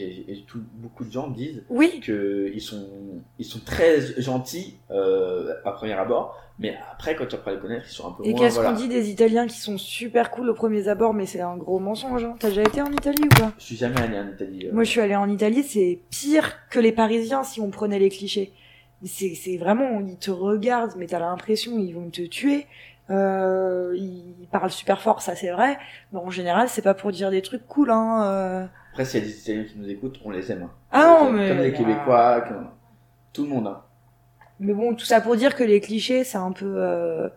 tout, beaucoup de gens disent oui. que ils sont, ils sont très gentils euh, à premier abord, mais après, quand tu apprends à les connaître, ils sont un peu Et moins. qu'est-ce voilà. qu'on dit des Italiens qui sont super cool au premier abord, mais c'est un gros mensonge. Hein. T'as déjà été en Italie ou pas? Je suis jamais allé en Italie. euh. Moi, je suis allée en Italie, c'est pire que les Parisiens si on prenait les clichés. C'est c'est vraiment, ils te regardent, mais t'as l'impression ils vont te tuer. Euh, ils parlent super fort, ça c'est vrai. Mais en général, c'est pas pour dire des trucs cool, hein. euh. Après, s'il y a des Italiens qui nous écoutent, on les aime. hein. Ah On non, mais- Comme les Québécois, comme... tout le monde. hein. Mais bon, tout ça pour dire que les clichés, c'est un peu, euh,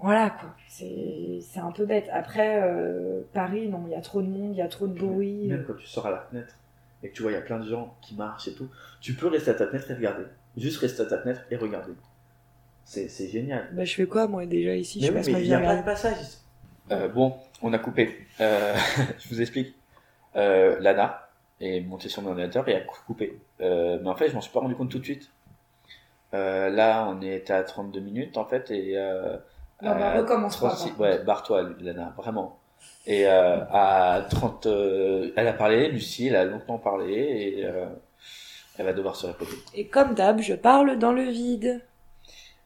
voilà quoi. C'est c'est un peu bête. Après, euh, Paris, non, il y a trop de monde, il y a trop de bruit. Même quand tu sors à la fenêtre et que tu vois, il y a plein de gens qui marchent et tout, tu peux rester à ta fenêtre et regarder. Juste rester à ta fenêtre et regarder. C'est c'est génial. Bah, je fais quoi moi déjà ici? Mais Je oui, passe mais ma il vie n'y à a pas de passage. Euh, bon, on a coupé. Euh, je vous explique. Euh, Lana est montée sur mon ordinateur et a coupé. Euh, mais en fait, je m'en suis pas rendu compte tout de suite. Euh, là, on est à 32 minutes en fait et euh, Non, bah, recommence pas, 36 par Ouais, barre-toi, Lana, vraiment. Et euh, à 30, euh, elle a parlé, Lucie, elle a longtemps parlé et euh, elle va devoir se répéter. Et comme d'hab, je parle dans le vide.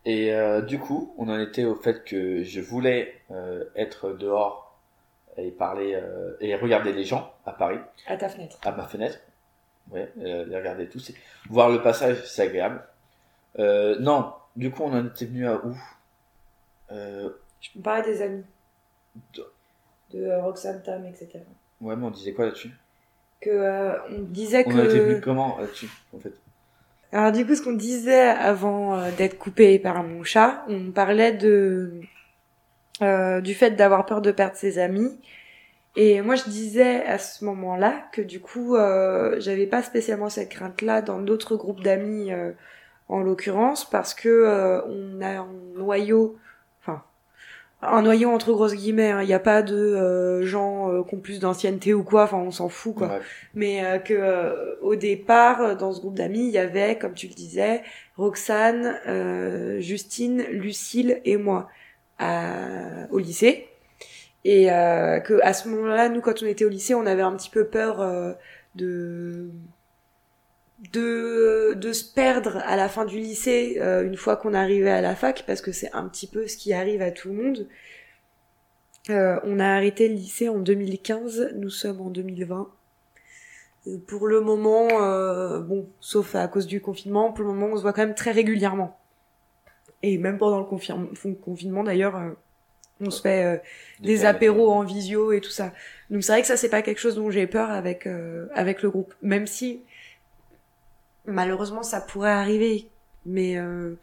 Et euh, du coup, on en était au fait que je voulais euh, être dehors et parler euh, et regarder les gens à Paris, À ta fenêtre. à ma fenêtre. Ouais, les regarder tous. et Voir le passage, c'est agréable. Non, du coup, on en était venu à où? Je me parlais des amis. De- De Roxane Tam, etc. Ouais, mais on disait quoi là-dessus? Que on disait On en était venu que. comment là-dessus, en fait? Alors du coup, ce qu'on disait avant euh, d'être coupé par mon chat, on parlait de euh, du fait d'avoir peur de perdre ses amis. Et moi, je disais à ce moment-là que du coup, euh, j'avais pas spécialement cette crainte-là dans d'autres groupes d'amis, euh, en l'occurrence, parce que on a un noyau, un noyau entre grosses guillemets. hein. Il n'y a pas de euh, gens euh, qui ont plus d'ancienneté ou quoi. Enfin, on s'en fout quoi Ouais. mais euh, que euh, au départ euh, dans ce groupe d'amis il y avait comme tu le disais Roxane euh, Justine Lucille et moi à- au lycée et euh, que à ce moment-là nous quand on était au lycée on avait un petit peu peur euh, de de de se perdre à la fin du lycée euh, une fois qu'on arrivait à la fac parce que c'est un petit peu ce qui arrive à tout le monde Euh, on a arrêté le lycée en 2015 nous sommes en 2020 euh, Pour le moment, euh, bon, sauf à cause du confinement, pour le moment, on se voit quand même très régulièrement. Et même pendant le confinement, d'ailleurs, euh, on se fait euh, des apéros en visio et tout ça. Donc c'est vrai que ça, c'est pas quelque chose dont j'ai peur avec euh, avec le groupe, même si malheureusement ça pourrait arriver. Mais euh,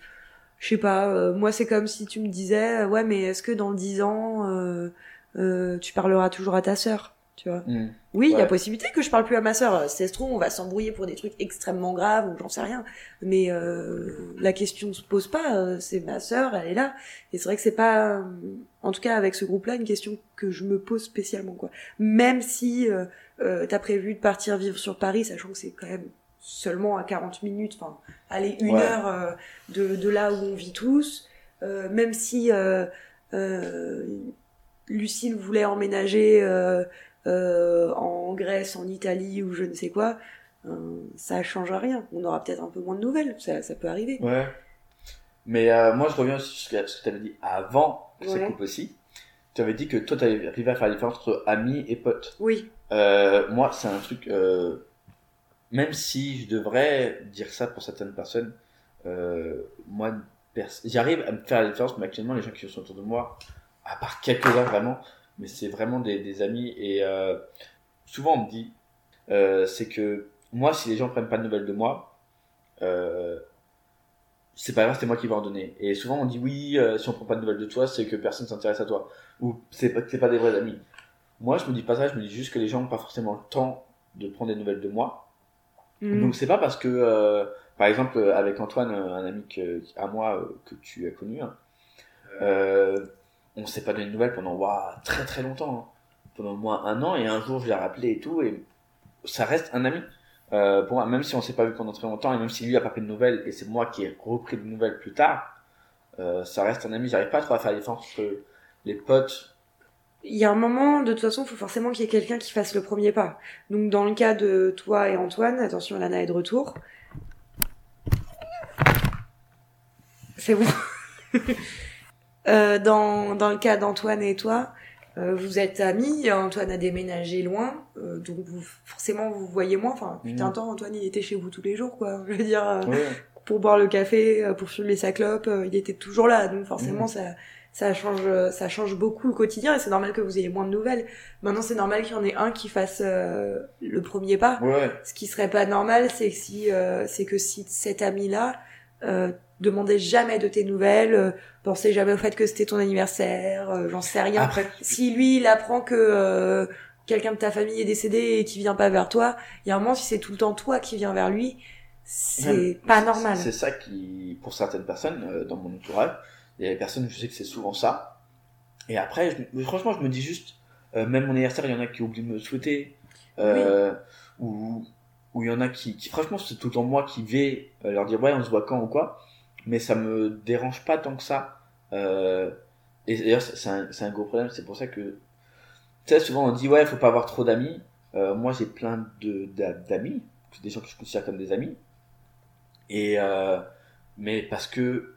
je sais pas, euh, moi c'est comme si tu me disais, euh, ouais, mais est-ce que dans dix ans, euh, euh, tu parleras toujours à ta sœur, tu vois? Hmm. oui, il y a possibilité que je parle plus à ma sœur. Se trouve, on va s'embrouiller pour des trucs extrêmement graves ou j'en sais rien. Mais euh, la question se pose pas. C'est ma sœur, elle est là. Et c'est vrai que c'est pas, en tout cas avec ce groupe-là, une question que je me pose spécialement quoi. Même si t'as prévu de partir vivre sur Paris, sachant que c'est quand même seulement à 40 minutes, enfin, aller une Ouais. heure euh, de, de là où on vit tous. Euh, même si euh, Lucille voulait emménager. En Grèce, en Italie ou je ne sais quoi, ça change rien. On aura peut-être un peu moins de nouvelles, ça, ça peut arriver. Ouais. Mais moi, je reviens sur ce que, tu avais dit avant que ça Ouais. coupe aussi. Tu avais dit que toi, tu arrivé à faire la différence entre amis et potes. Oui, moi, c'est un truc. Même si je devrais dire ça pour certaines personnes, euh, moi, j'arrive à me faire la différence, mais actuellement, les gens qui sont autour de moi, à part quelques-uns vraiment, mais c'est vraiment des, amis. Et euh, souvent, on me dit, euh, c'est que moi, si les gens prennent pas de nouvelles de moi, c'est pas grave, c'est moi qui vais en donner. Et souvent, on dit oui, si on prend pas de nouvelles de toi, c'est que personne s'intéresse à toi. Ou c'est pas, pas des vrais amis. Moi, je me dis pas ça, je me dis juste que les gens n'ont pas forcément le temps de prendre des nouvelles de moi. Mm. Donc, c'est pas parce que, euh, par exemple, euh, avec Antoine, euh, un ami que, à moi que tu as connu, hein, euh, on s'est pas donné de nouvelles pendant très très longtemps. hein. Pendant au moins un an, et un jour, je l'ai rappelé et tout, et ça reste un ami. Euh, pour moi, même si on s'est pas vu pendant très longtemps, et même si lui a pas pris de nouvelles, et c'est moi qui ai repris de nouvelles plus tard, euh, ça reste un ami. J'arrive pas trop à faire la différence entre les potes il y a un moment, de toute façon, il faut forcément qu'il y ait quelqu'un qui fasse le premier pas. Donc, dans le cas de toi et Antoine, attention, Lana est de retour. C'est bon. euh, dans, dans le cas d'Antoine et toi, euh, vous êtes amis, Antoine a déménagé loin, euh, donc vous, forcément vous voyez moins. Enfin, putain, Mhm. temps, Antoine il était chez vous tous les jours, quoi. Je veux dire, euh, Ouais. pour boire le café, pour fumer sa clope, euh, il était toujours là. Donc forcément, Mhm. ça, ça change, ça change beaucoup le quotidien et c'est normal que vous ayez moins de nouvelles. Maintenant, c'est normal qu'il y en ait un qui fasse euh, le premier pas. Ouais. Ce qui serait pas normal, c'est que si, euh, c'est que si cet ami-là euh, demandait jamais de tes nouvelles, euh, pensait jamais au fait que c'était ton anniversaire, euh, j'en sais rien. Après, Si lui, il apprend que euh, quelqu'un de ta famille est décédé et qui vient pas vers toi, il y a un moment, si c'est tout le temps toi qui viens vers lui, c'est pas normal. C'est ça qui, pour certaines personnes, euh, dans mon entourage, il y a des personnes, je sais que c'est souvent ça. Et après, franchement, je me dis juste, euh, même mon anniversaire, il y en a qui oublient de me souhaiter, euh, ou il y en a qui, franchement, c'est tout le temps moi qui vais euh, leur dire, ouais, on se voit quand ou quoi, mais ça me dérange pas tant que ça. Et d'ailleurs, c'est un, gros problème, c'est pour ça que, tu sais, souvent on dit, ouais, faut pas avoir trop d'amis. Moi, j'ai plein de d'a- d'amis, des gens que je considère comme des amis. Et euh, mais parce que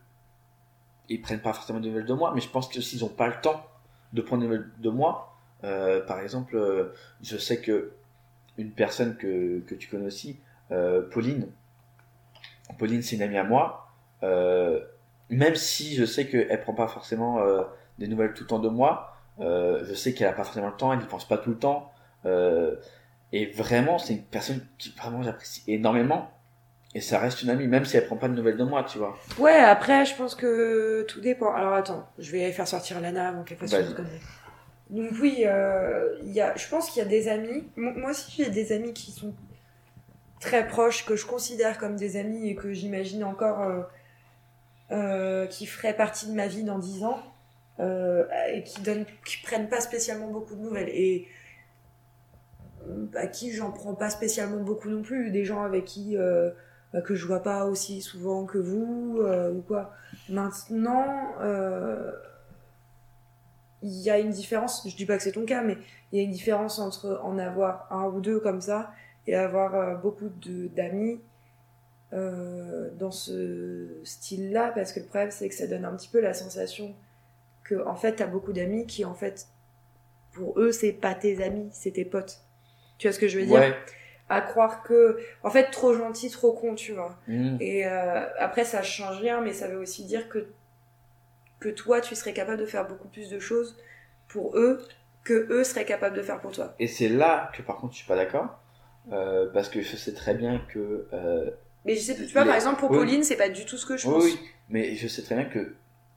ils prennent pas forcément des nouvelles de moi, mais je pense que s'ils ont pas le temps de prendre des nouvelles de moi, euh, par exemple, euh, je sais que une personne que, que tu connais aussi, euh, Pauline, Pauline c'est une amie à moi, même si je sais qu'elle prend pas forcément des nouvelles tout le temps de moi, je sais qu'elle a pas forcément le temps, elle y pense pas tout le temps, et vraiment c'est une personne qui vraiment j'apprécie énormément. Et ça reste une amie, même si elle prend pas de nouvelles de moi, tu vois. Ouais, après, je pense que tout dépend. Alors attends, je vais faire sortir Lana avant qu'elle fasse une connerie. Donc oui, euh, y a, je pense qu'il y a des amis. Mo- Moi aussi, j'ai des amis qui sont très proches, que je considère comme des amis et que j'imagine encore euh, euh, qui feraient partie de ma vie dans 10 ans euh, et qui donnent, qui prennent pas spécialement beaucoup de nouvelles et à qui j'en prends pas spécialement beaucoup non plus. Des gens avec qui que je vois pas aussi souvent que vous euh, ou quoi. Maintenant, euh, il y a une différence. Je dis pas que c'est ton cas, mais il y a une différence entre en avoir un ou deux comme ça et avoir euh, beaucoup d'amis euh, dans ce style-là, parce que le problème c'est que ça donne un petit peu la sensation que en fait t'as beaucoup d'amis qui en fait pour eux c'est pas tes amis, c'est tes potes. Tu vois ce que je veux dire? À croire que en fait trop gentil, trop con, tu vois. Mmh. Et euh, après, ça change rien, mais ça veut aussi dire que, que toi, tu serais capable de faire beaucoup plus de choses pour eux que eux seraient capables de faire pour toi. Et c'est là que par contre je suis pas d'accord. Euh, parce que je sais très bien que. Euh, Mais je sais, tu vois, Les- par exemple, pour oui. Pauline, c'est pas du tout ce que je oui, pense. oui, mais je sais très bien que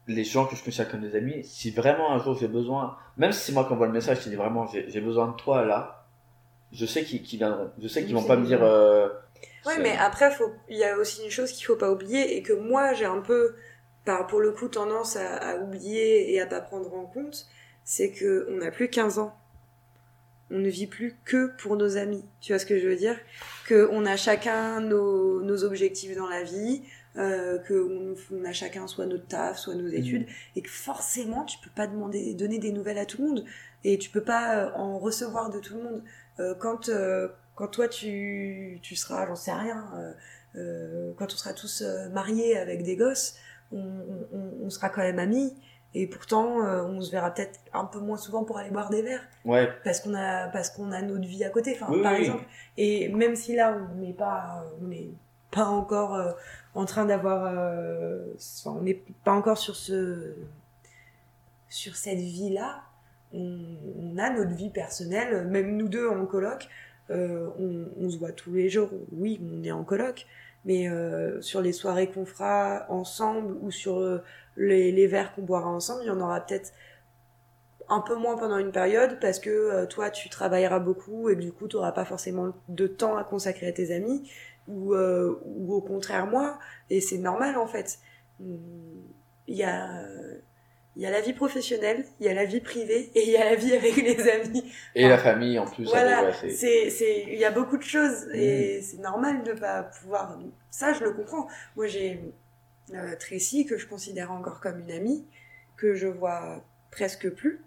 les gens que je considère comme des amis, si vraiment un jour j'ai besoin, même si c'est moi qui envoie le message, je dis vraiment j'ai besoin de toi là, je sais qu'ils qu'ils viendront. Je sais qu'ils Oui, vont pas me dire. Euh, Ouais, mais après, il y a aussi une chose qu'il faut pas oublier et que moi, j'ai un peu, par, pour le coup, tendance à, à oublier et à pas prendre en compte, c'est que on n'a plus 15 ans. On ne vit plus que pour nos amis. Tu vois ce que je veux dire? Que on a chacun nos, nos objectifs dans la vie, euh, que on, on a chacun soit notre taf, soit nos études, et que forcément, tu peux pas demander, donner des nouvelles à tout le monde, et tu peux pas euh, en recevoir de tout le monde. Euh, quand euh, quand toi tu, tu seras, j'en sais rien, euh, euh, quand on sera tous mariés avec des gosses, on, on, on sera quand même amis. Et pourtant, euh, on se verra peut-être un peu moins souvent pour aller boire des verres, Ouais, parce qu'on a, parce qu'on a notre vie à côté, enfin, Oui, par oui. exemple. Et même si là, on n'est pas, on n'est pas encore euh, en train d'avoir, euh, enfin, on n'est pas encore sur ce, sur cette vie-là, on, a notre vie personnelle, même nous deux en coloc, euh, on, se voit tous les jours, oui, on est en coloc, mais euh, sur les soirées qu'on fera ensemble ou sur euh, les, verres qu'on boira ensemble, il y en aura peut-être un peu moins pendant une période parce que toi tu travailleras beaucoup et du coup tu n'auras pas forcément de temps à consacrer à tes amis ou, ou au contraire moi et c'est normal en fait. Hum, Il y a il y a la vie professionnelle, il y a la vie privée et il y a la vie avec les amis. et la famille en plus. Voilà, c'est- c'est il y a beaucoup de choses et c'est normal de pas pouvoir ça je le comprends. Moi j'ai euh, Tracy que je considère encore comme une amie que je vois presque plus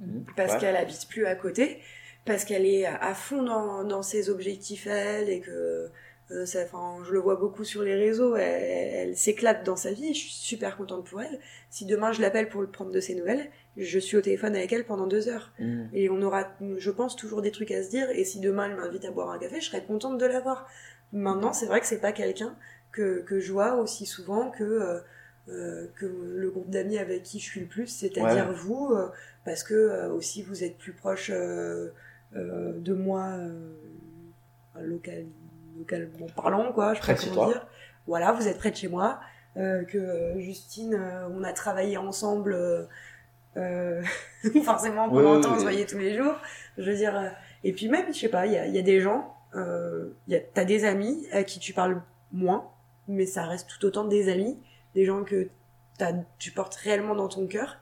Mhm. parce qu'elle habite plus à côté, parce qu'elle est à fond dans, dans ses objectifs elle et que Euh, ça, je le vois beaucoup sur les réseaux. Elle, elle s'éclate dans sa vie. Je suis super contente pour elle. Si demain je l'appelle pour le prendre de ses nouvelles, je suis au téléphone avec elle pendant deux heures. Mm. Et on aura, je pense, toujours des trucs à se dire. Et si demain elle m'invite à boire un café, je serais contente de l'avoir. Maintenant, c'est vrai que c'est pas quelqu'un que, que je vois aussi souvent que, euh, euh, que le groupe d'amis avec qui je suis le plus, c'est-à-dire Ouais. vous, euh, parce que aussi vous êtes plus proche de moi local, localement parlant, quoi. Je sais Près pas comment toi. dire. Voilà, vous êtes près de chez moi. Euh, que euh, Justine, euh, on a travaillé ensemble. forcément pendant oui, un temps on se voyait tous les jours je veux dire et puis même je sais pas il y a, y a des gens t'as des amis à qui tu parles moins mais ça reste tout autant des amis des gens que tu portes réellement dans ton cœur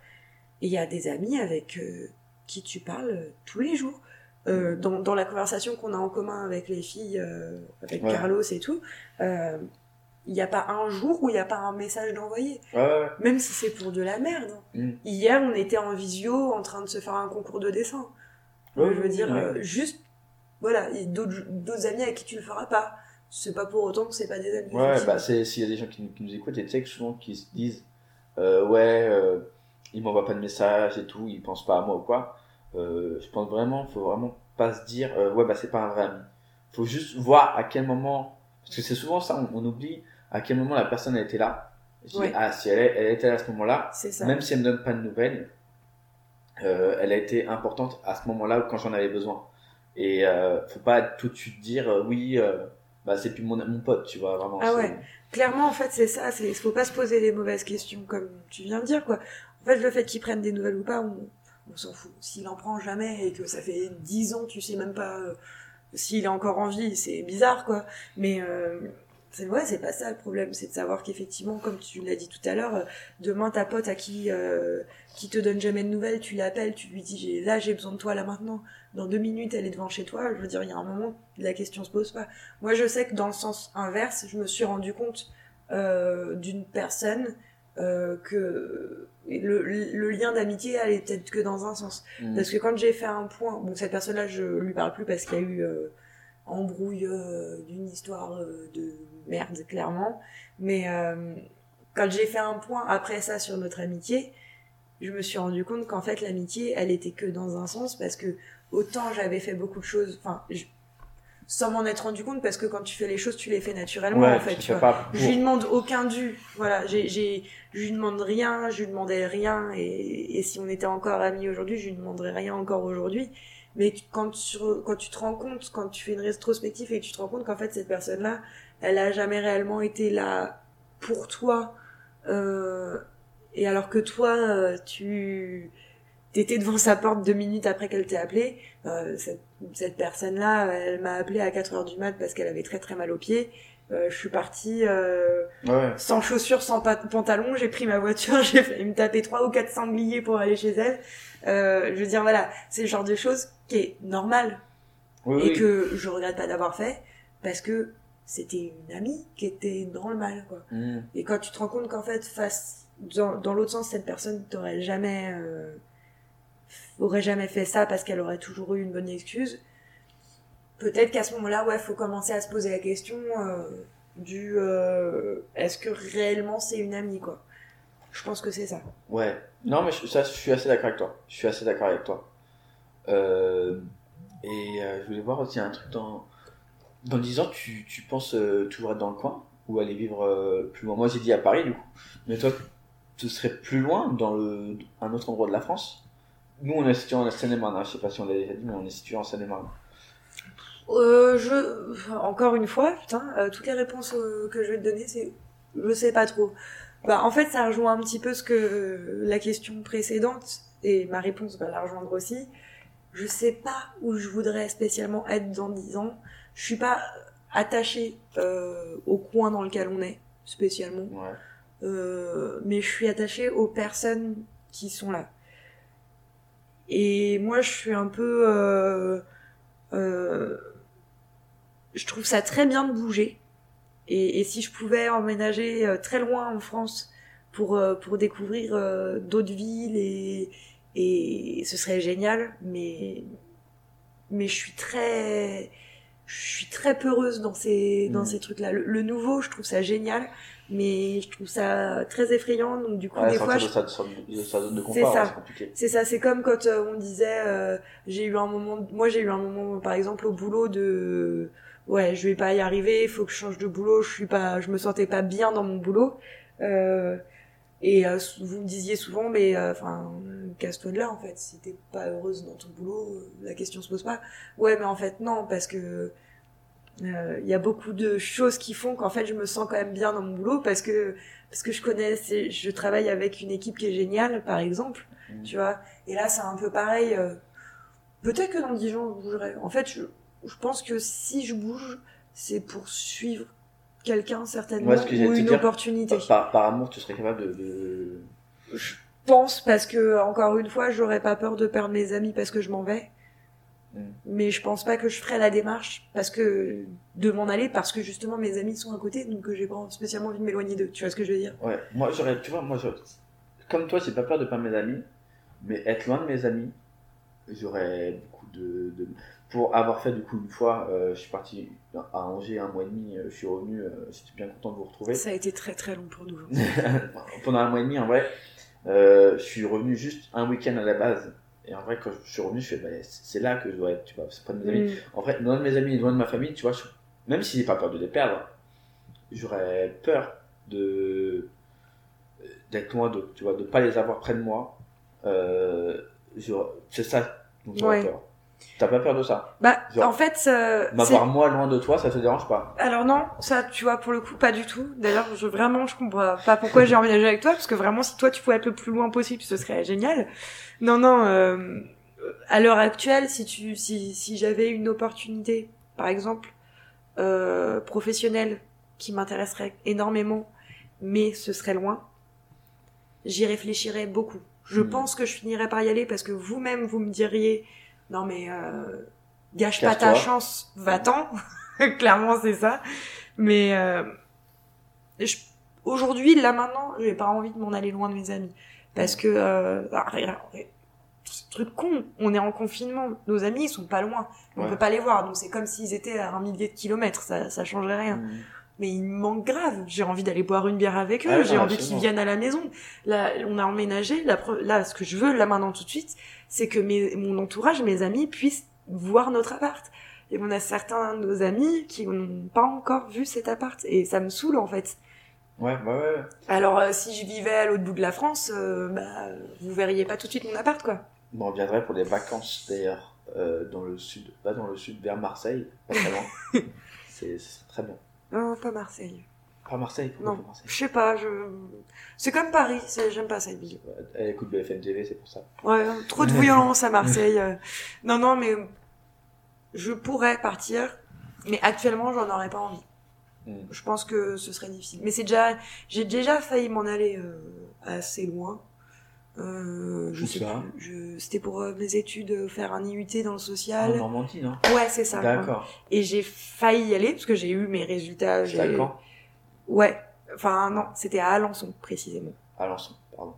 et il y a des amis avec qui tu parles tous les jours Euh, dans, dans la conversation qu'on a en commun avec les filles euh, avec Ouais. Carlos et tout euh, il n'y a pas un jour où il n'y a pas un message d'envoyer Ouais, ouais, ouais. même si c'est pour de la merde. Mm. Hier, on était en visio en train de se faire un concours de dessin. Je veux dire, euh, juste, voilà, et d'autres d'autres amis avec qui tu le feras pas. C'est pas pour autant que c'est pas des amis. Ouais, bah c'est s'il y a des gens qui, qui nous écoutent et tu sais que souvent qui se disent euh, ouais, euh, il m'envoie pas de message et tout, il pense pas à moi ou quoi. Euh, je pense vraiment, faut vraiment pas se dire euh, ouais bah c'est pas un vrai ami. Faut juste voir à quel moment, parce que c'est souvent ça, on, on oublie à quel moment la personne a été là. Je dis, ah si elle, est, elle était là à ce moment-là, même si elle me donne pas de nouvelles, euh, elle a été importante à ce moment-là quand j'en avais besoin. Et euh, faut pas tout de suite dire euh, oui, bah c'est plus mon, mon pote, tu vois vraiment. Ah ouais. Clairement, en fait, c'est ça. C'est, faut pas se poser les mauvaises questions, comme tu viens de dire, quoi. En fait, le fait qu'il prenne des nouvelles ou pas, on, on s'en fout. S'il en prend jamais et que ça fait dix ans, tu sais même pas euh, s'il est encore en vie, c'est bizarre, quoi. Mais euh, c'est ouais, c'est pas ça le problème. C'est de savoir qu'effectivement, comme tu l'as dit tout à l'heure, euh, demain ta pote à qui qui te donne jamais de nouvelles, tu l'appelles, tu lui dis là j'ai besoin de toi là maintenant. Dans deux minutes, elle est devant chez toi. Je veux dire, il y a un moment, la question se pose pas. Moi, je sais que dans le sens inverse, je me suis rendu compte d'une personne euh, que le, le lien d'amitié allait peut-être que dans un sens. Mm. Parce que quand j'ai fait un point, bon, cette personne-là, je lui parle plus parce qu'il y a eu euh, embrouille euh, d'une histoire de merde, clairement. Mais quand j'ai fait un point après ça sur notre amitié, je me suis rendu compte qu'en fait, l'amitié, elle était que dans un sens parce que autant j'avais fait beaucoup de choses, enfin, sans m'en être rendu compte parce que quand tu fais les choses, tu les fais naturellement, ouais, en fait. tu vois. pour. Je lui demande aucun dû. Voilà, j'ai, j'ai, je lui demande rien, je lui demandais rien, et, et si on était encore amis aujourd'hui, je lui demanderais rien encore aujourd'hui. Mais quand tu, quand tu te rends compte, quand tu fais une rétrospective et que tu te rends compte qu'en fait cette personne-là, elle a jamais réellement été là pour toi, euh, et alors que toi, euh, tu t'étais devant sa porte deux minutes après qu'elle t'ait appelé, euh, cette, cette personne-là, elle m'a appelé à 4 heures du mat parce qu'elle avait très très mal aux pieds. Euh, je suis partie euh, Ouais. sans chaussures, sans pa- pantalon, j'ai pris ma voiture, j'ai failli me taper trois ou quatre sangliers pour aller chez elle. Euh, je veux dire, voilà, c'est le genre de choses qui est normal Oui, et oui. que je regrette pas d'avoir fait parce que c'était une amie qui était dans le mal, quoi. Mm. Et quand tu te rends compte qu'en fait, face, dans, dans l'autre sens, cette personne t'aurait jamais, euh, aurait jamais fait ça parce qu'elle aurait toujours eu une bonne excuse, peut-être qu'à ce moment-là, ouais, faut commencer à se poser la question euh, du euh, est-ce que réellement c'est une amie, quoi. Je pense que c'est ça. Ouais. Non, mais ça, je suis assez d'accord avec toi. Je suis assez d'accord avec toi. Euh, et je voulais voir aussi un truc dans. Dans 10 ans, tu, tu penses toujours être dans le coin ou aller vivre plus loin? Moi, j'ai dit à Paris, du coup. Mais toi, tu serais plus loin dans le, un autre endroit de la France? Nous, on est situé en Seine-et-Marne. hein. Je sais pas si on l'a déjà dit, mais on est situé en Seine-et-Marne. Euh, je, encore une fois, putain, euh, toutes les réponses euh, que je vais te donner, c'est, je sais pas trop. Bah, en fait, ça rejoint un petit peu ce que euh, la question précédente et ma réponse va la rejoindre aussi. Je sais pas où je voudrais spécialement être dans 10 ans. Je suis pas attachée au coin dans lequel on est spécialement, Ouais. mais je suis attachée aux personnes qui sont là. Et moi, je suis un peu euh, euh, je trouve ça très bien de bouger. Et, et si je pouvais emménager euh, très loin en France pour, euh, pour découvrir euh, d'autres villes, et, et ce serait génial. Mais, mais je suis très... je suis très peureuse dans ces dans Mm. ces trucs là. Le, le nouveau, je trouve ça génial, mais je trouve ça très effrayant. Donc du coup, Ouais, des fois, je de sa, de sa- de sa zone de C'est confort, ça. c'est ça, comme quand euh, on disait, euh, j'ai eu un moment, moi j'ai eu un moment, par exemple au boulot de, ouais, je vais pas y arriver, il faut que je change de boulot, je suis pas, je me sentais pas bien dans mon boulot, euh, et euh, vous me disiez souvent, mais euh, enfin, casse-toi de là en fait, si t'es pas heureuse dans ton boulot, euh, la question se pose pas. Ouais, mais en fait non, parce que il y a beaucoup de choses qui font qu'en fait je me sens quand même bien dans mon boulot parce que parce que je connais, je travaille avec une équipe qui est géniale, par exemple Mm. tu vois. Et là, c'est un peu pareil. euh, Peut-être que dans 10 ans, je bougerai. En fait, je, je pense que si je bouge, c'est pour suivre quelqu'un, certainement, que ou une dire, opportunité. Par amour, tu serais capable de. de... Je pense, parce que, encore une fois, j'aurais pas peur de perdre mes amis parce que je m'en vais. Mm. Mais je pense pas que je ferais la démarche parce que de m'en aller parce que justement mes amis sont à côté donc que j'ai pas spécialement envie de m'éloigner d'eux. Tu vois ce que je veux dire? Ouais, moi j'aurais, tu vois, moi comme toi, j'ai pas peur de perdre mes amis, mais être loin de mes amis, j'aurais beaucoup de, de- Pour avoir fait du coup une fois, euh, je suis parti à Angers un mois et demi, euh, je suis revenu, euh, j'étais bien content de vous retrouver. Ça a été très très long pour nous. Pendant un mois et demi, en vrai, euh, je suis revenu juste un week-end à la base. Et en vrai, quand je suis revenu, je fais, bah, c'est là que je dois être, tu vois, c'est pas de mes amis. Mm. En vrai, loin de mes amis et loin de ma famille, tu vois, je- même si j'ai pas peur de les perdre, j'aurais peur de d'être loin d'eux, tu vois, de pas les avoir près de moi. Euh, c'est ça dont j'aurais Ouais. peur. T'as pas peur de ça Bah, Genre, en fait, euh, M'avoir moi loin de toi, ça te dérange pas Alors non, ça, tu vois, pour le coup, pas du tout. D'ailleurs, je vraiment, je comprends pas pourquoi j'ai emménagé avec toi, parce que vraiment, si toi, tu pouvais être le plus loin possible, ce serait génial. Non, non. Euh, à l'heure actuelle, si tu, si, si j'avais une opportunité, par exemple, euh, professionnelle, qui m'intéresserait énormément, mais ce serait loin, j'y réfléchirais beaucoup. Je Hmm. pense que je finirais par y aller parce que vous-même, vous me diriez, non mais euh, gâche pas ta chance, va-t'en. Clairement, c'est ça. Mais euh, je- aujourd'hui, là maintenant, j'ai pas envie de m'en aller loin de mes amis parce que euh, ah, ce truc con, on est en confinement, nos amis ils sont pas loin, on Ouais. peut pas les voir, donc c'est comme s'ils étaient à un millier de kilomètres, ça, ça changerait rien Mm. Mais il me manque grave. J'ai envie d'aller boire une bière avec eux. Ah, j'ai envie qu'ils viennent à la maison. Là, on a emménagé. Là, ce que je veux, là maintenant tout de suite, c'est que mes, mon entourage, mes amis, puissent voir notre appart. Et on a certains de nos amis qui n'ont pas encore vu cet appart. Et ça me saoule, en fait. Ouais, ouais, ouais. Alors, euh, si je vivais à l'autre bout de la France, euh, bah, vous verriez pas tout de suite mon appart, quoi. Bon, on viendrait pour les vacances d'ailleurs euh, dans le sud, pas dans le sud, vers Marseille, pas très loin. c'est très bien. Non, pas Marseille. Pas Marseille, pourquoi Non. pas Marseille Je sais pas, je... C'est comme Paris, c'est- j'aime pas cette ville. Elle écoute BFM TV, c'est pour ça. Ouais, trop de violence à Marseille. euh. Non, non, mais je pourrais partir, mais actuellement, j'en aurais pas envie. Mm. Je pense que ce serait difficile. Mais c'est déjà, j'ai déjà failli m'en aller euh, assez loin. Euh, je Où sais ça plus. C'était pour euh, mes études, euh, faire un IUT dans le En social. Normandie, non? Ouais, c'est ça. D'accord. Et j'ai failli y aller parce que j'ai eu mes résultats. C'était à j'ai- quand? Ouais. Enfin non, c'était à Alençon précisément. Alençon, pardon.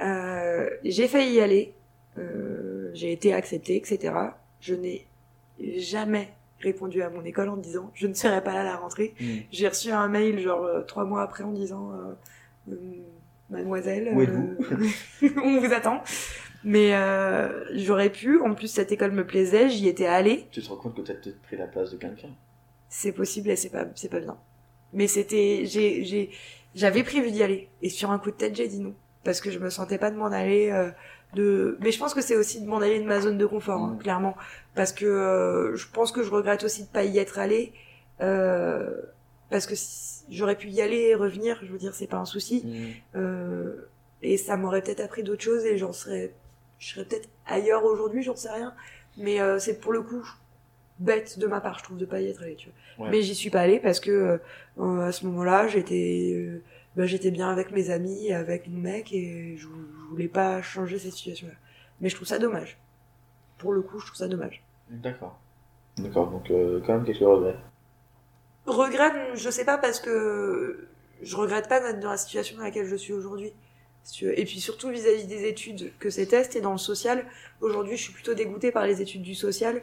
Euh, j'ai failli y aller. J'ai été acceptée, etc. Je n'ai jamais répondu à mon école en disant je ne serai pas là à la rentrée. Mm. J'ai reçu un mail genre trois mois après en disant mademoiselle, Où euh, on vous attend. Mais euh, j'aurais pu. En plus cette école me plaisait, j'y étais allée. Tu te rends compte que t'as peut-être pris la place de quelqu'un? C'est possible et c'est pas c'est pas bien. Mais c'était j'ai j'ai j'avais prévu d'y aller et sur un coup de tête j'ai dit non parce que je me sentais pas de m'en aller euh, de mais je pense que c'est aussi de m'en aller de ma zone de confort hein, Mhm. clairement parce que euh, je pense que je regrette aussi de pas y être allé euh, parce que si- j'aurais pu y aller et revenir je veux dire c'est pas un souci Mm. euh, et ça m'aurait peut-être appris d'autres choses et j'en serais je serais peut-être ailleurs aujourd'hui j'en sais rien mais euh, c'est pour le coup bête de ma part je trouve de pas y être allé tu vois Ouais. mais j'y suis pas allée parce que euh, à ce moment-là j'étais bah, j'étais bien avec mes amis et avec mon mec et je, je voulais pas changer cette situation là mais je trouve ça dommage pour le coup je trouve ça dommage D'accord. D'accord, donc euh, quand même quelques regrets. Regrette je sais pas parce que je regrette pas d'être dans la situation dans laquelle je suis aujourd'hui et puis surtout vis-à-vis des études que c'était c'était dans le social aujourd'hui je suis plutôt dégoûtée par les études du social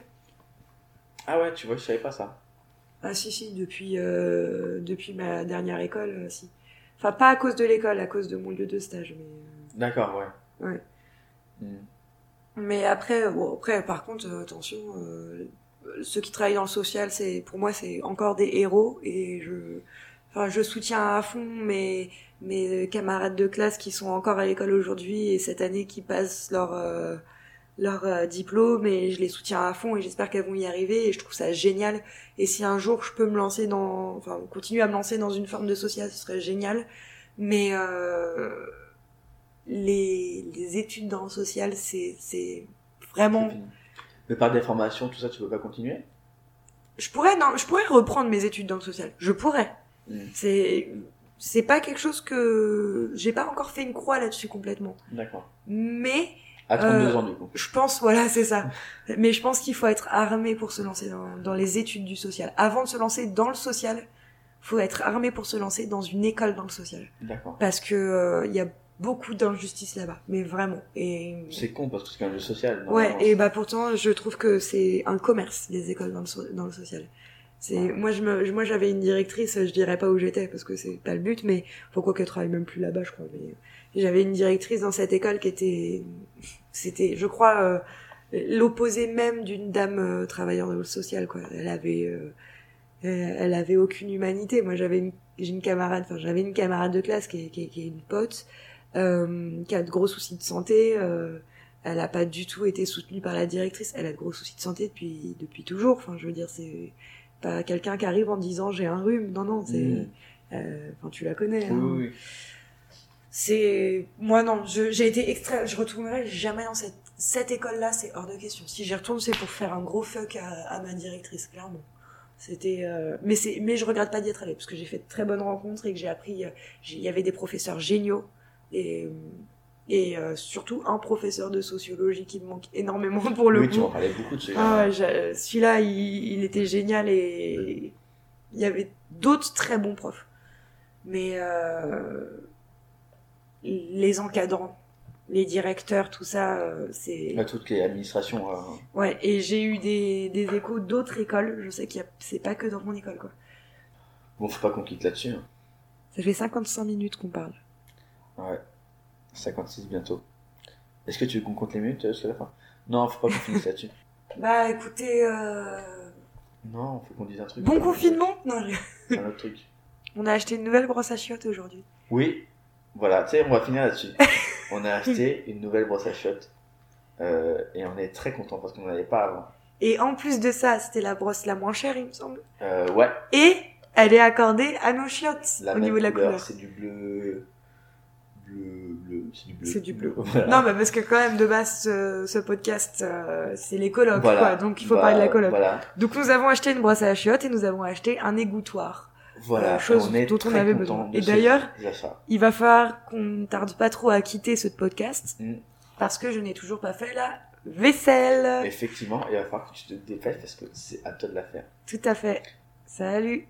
Ah ouais, tu vois, je savais pas ça. Ah si, si, depuis, euh, depuis ma dernière école, euh, si. Enfin, pas à cause de l'école, à cause de mon lieu de stage. Mais, euh, D'accord, ouais. Ouais. Hmm. mais après, bon, après, par contre, euh, attention, euh, ceux qui travaillent dans le social, c'est pour moi, c'est encore des héros et je, enfin, je soutiens à fond mes mes camarades de classe qui sont encore à l'école aujourd'hui et cette année qui passent leur euh, leur euh, diplôme et je les soutiens à fond et j'espère qu'elles vont y arriver et je trouve ça génial et si un jour je peux me lancer dans enfin continuer à me lancer dans une forme de social ce serait génial mais euh, les, les études dans le social c'est c'est vraiment. Mais par des formations, tout ça, tu peux pas continuer? Je pourrais non je pourrais reprendre mes études dans le social je pourrais Hmm. c'est c'est pas quelque chose que j'ai pas encore fait une croix là-dessus complètement D'accord. mais À 32 Euh, ans, du coup. Je pense, voilà, c'est ça. Mais je pense qu'il faut être armé pour se lancer dans, dans les études du social. Avant de se lancer dans le social, faut être armé pour se lancer dans une école dans le social. D'accord. Parce que euh, il y a beaucoup d'injustice là-bas, mais vraiment. Et C'est con parce que c'est même le social. ouais, et bah pourtant, je trouve que c'est un commerce les écoles dans le, so- dans le social. C'est moi je me moi j'avais une directrice, je dirais pas où j'étais parce que c'est pas le but, mais faut quoi qu'elle travaille même plus là-bas, je crois. Mais j'avais une directrice dans cette école qui était c'était je crois euh, l'opposé même d'une dame euh, travailleur dans le social quoi elle avait euh, elle elle avait aucune humanité moi j'avais une j'ai une camarade enfin j'avais une camarade de classe qui est, qui est, qui est une pote euh, qui a de gros soucis de santé euh, elle a pas du tout été soutenue par la directrice elle a de gros soucis de santé depuis depuis toujours enfin je veux dire c'est pas quelqu'un qui arrive en disant j'ai un rhume non non c'est Mm. euh, enfin tu la connais Oui, hein. oui, oui. C'est moi non, je- j'ai été extra, je retournerai jamais dans cette cette école-là, c'est hors de question. Si j'y retourne, c'est pour faire un gros fuck à, à ma directrice, clairement. C'était, euh, mais c'est, mais je regrette pas d'y être allée parce que j'ai fait de très bonnes rencontres et que j'ai appris. euh, Il y avait des professeurs géniaux et et euh, surtout un professeur de sociologie qui me manque énormément pour le oui, coup. tu m'en parlais beaucoup de Ah j'a- celui-là, il, il était génial et il y avait d'autres très bons profs. Mais euh, les encadrants, les directeurs, tout ça, euh, c'est... Là, toutes les administrations. euh, Ouais, et j'ai eu des, des échos d'autres écoles. Je sais qu'il y a... c'est pas que dans mon école, quoi. Bon, faut pas qu'on quitte là-dessus. hein. Ça fait 55 minutes qu'on parle. Ouais. 56 bientôt. Est-ce que tu veux qu'on compte les minutes euh, jusqu'à la fin? Non, faut pas qu'on finisse là-dessus. Bah écoutez, euh... Non, faut qu'on dise un truc. bon confinement? Non, je- Un autre truc. on a acheté une nouvelle brosse à chiottes aujourd'hui. Oui, voilà, tu sais, on va finir là-dessus. on a acheté une nouvelle brosse à chiottes. Euh, et on est très content parce qu'on n'en avait pas avant. Et en plus de ça, c'était la brosse la moins chère, il me semble. Euh, ouais, Et elle est accordée à nos chiottes la au même niveau de la couleur. C'est du bleu. Bleu, c'est du bleu. C'est du bleu. Voilà. Non, mais parce que quand même, de base, ce, ce podcast, euh, c'est les colocs, Voilà. quoi. Donc il faut Bah, parler de la coloc. Voilà, Donc nous avons acheté une brosse à chiottes et nous avons acheté un égouttoir. voilà. Euh, chose on est dont on avait besoin. Et d'ailleurs-. Il va falloir qu'on ne tarde pas trop à quitter ce podcast Mm. parce que je n'ai toujours pas fait la vaisselle. Effectivement, il va falloir que tu te dépêches parce que c'est à toi de la faire. Tout à fait. Salut.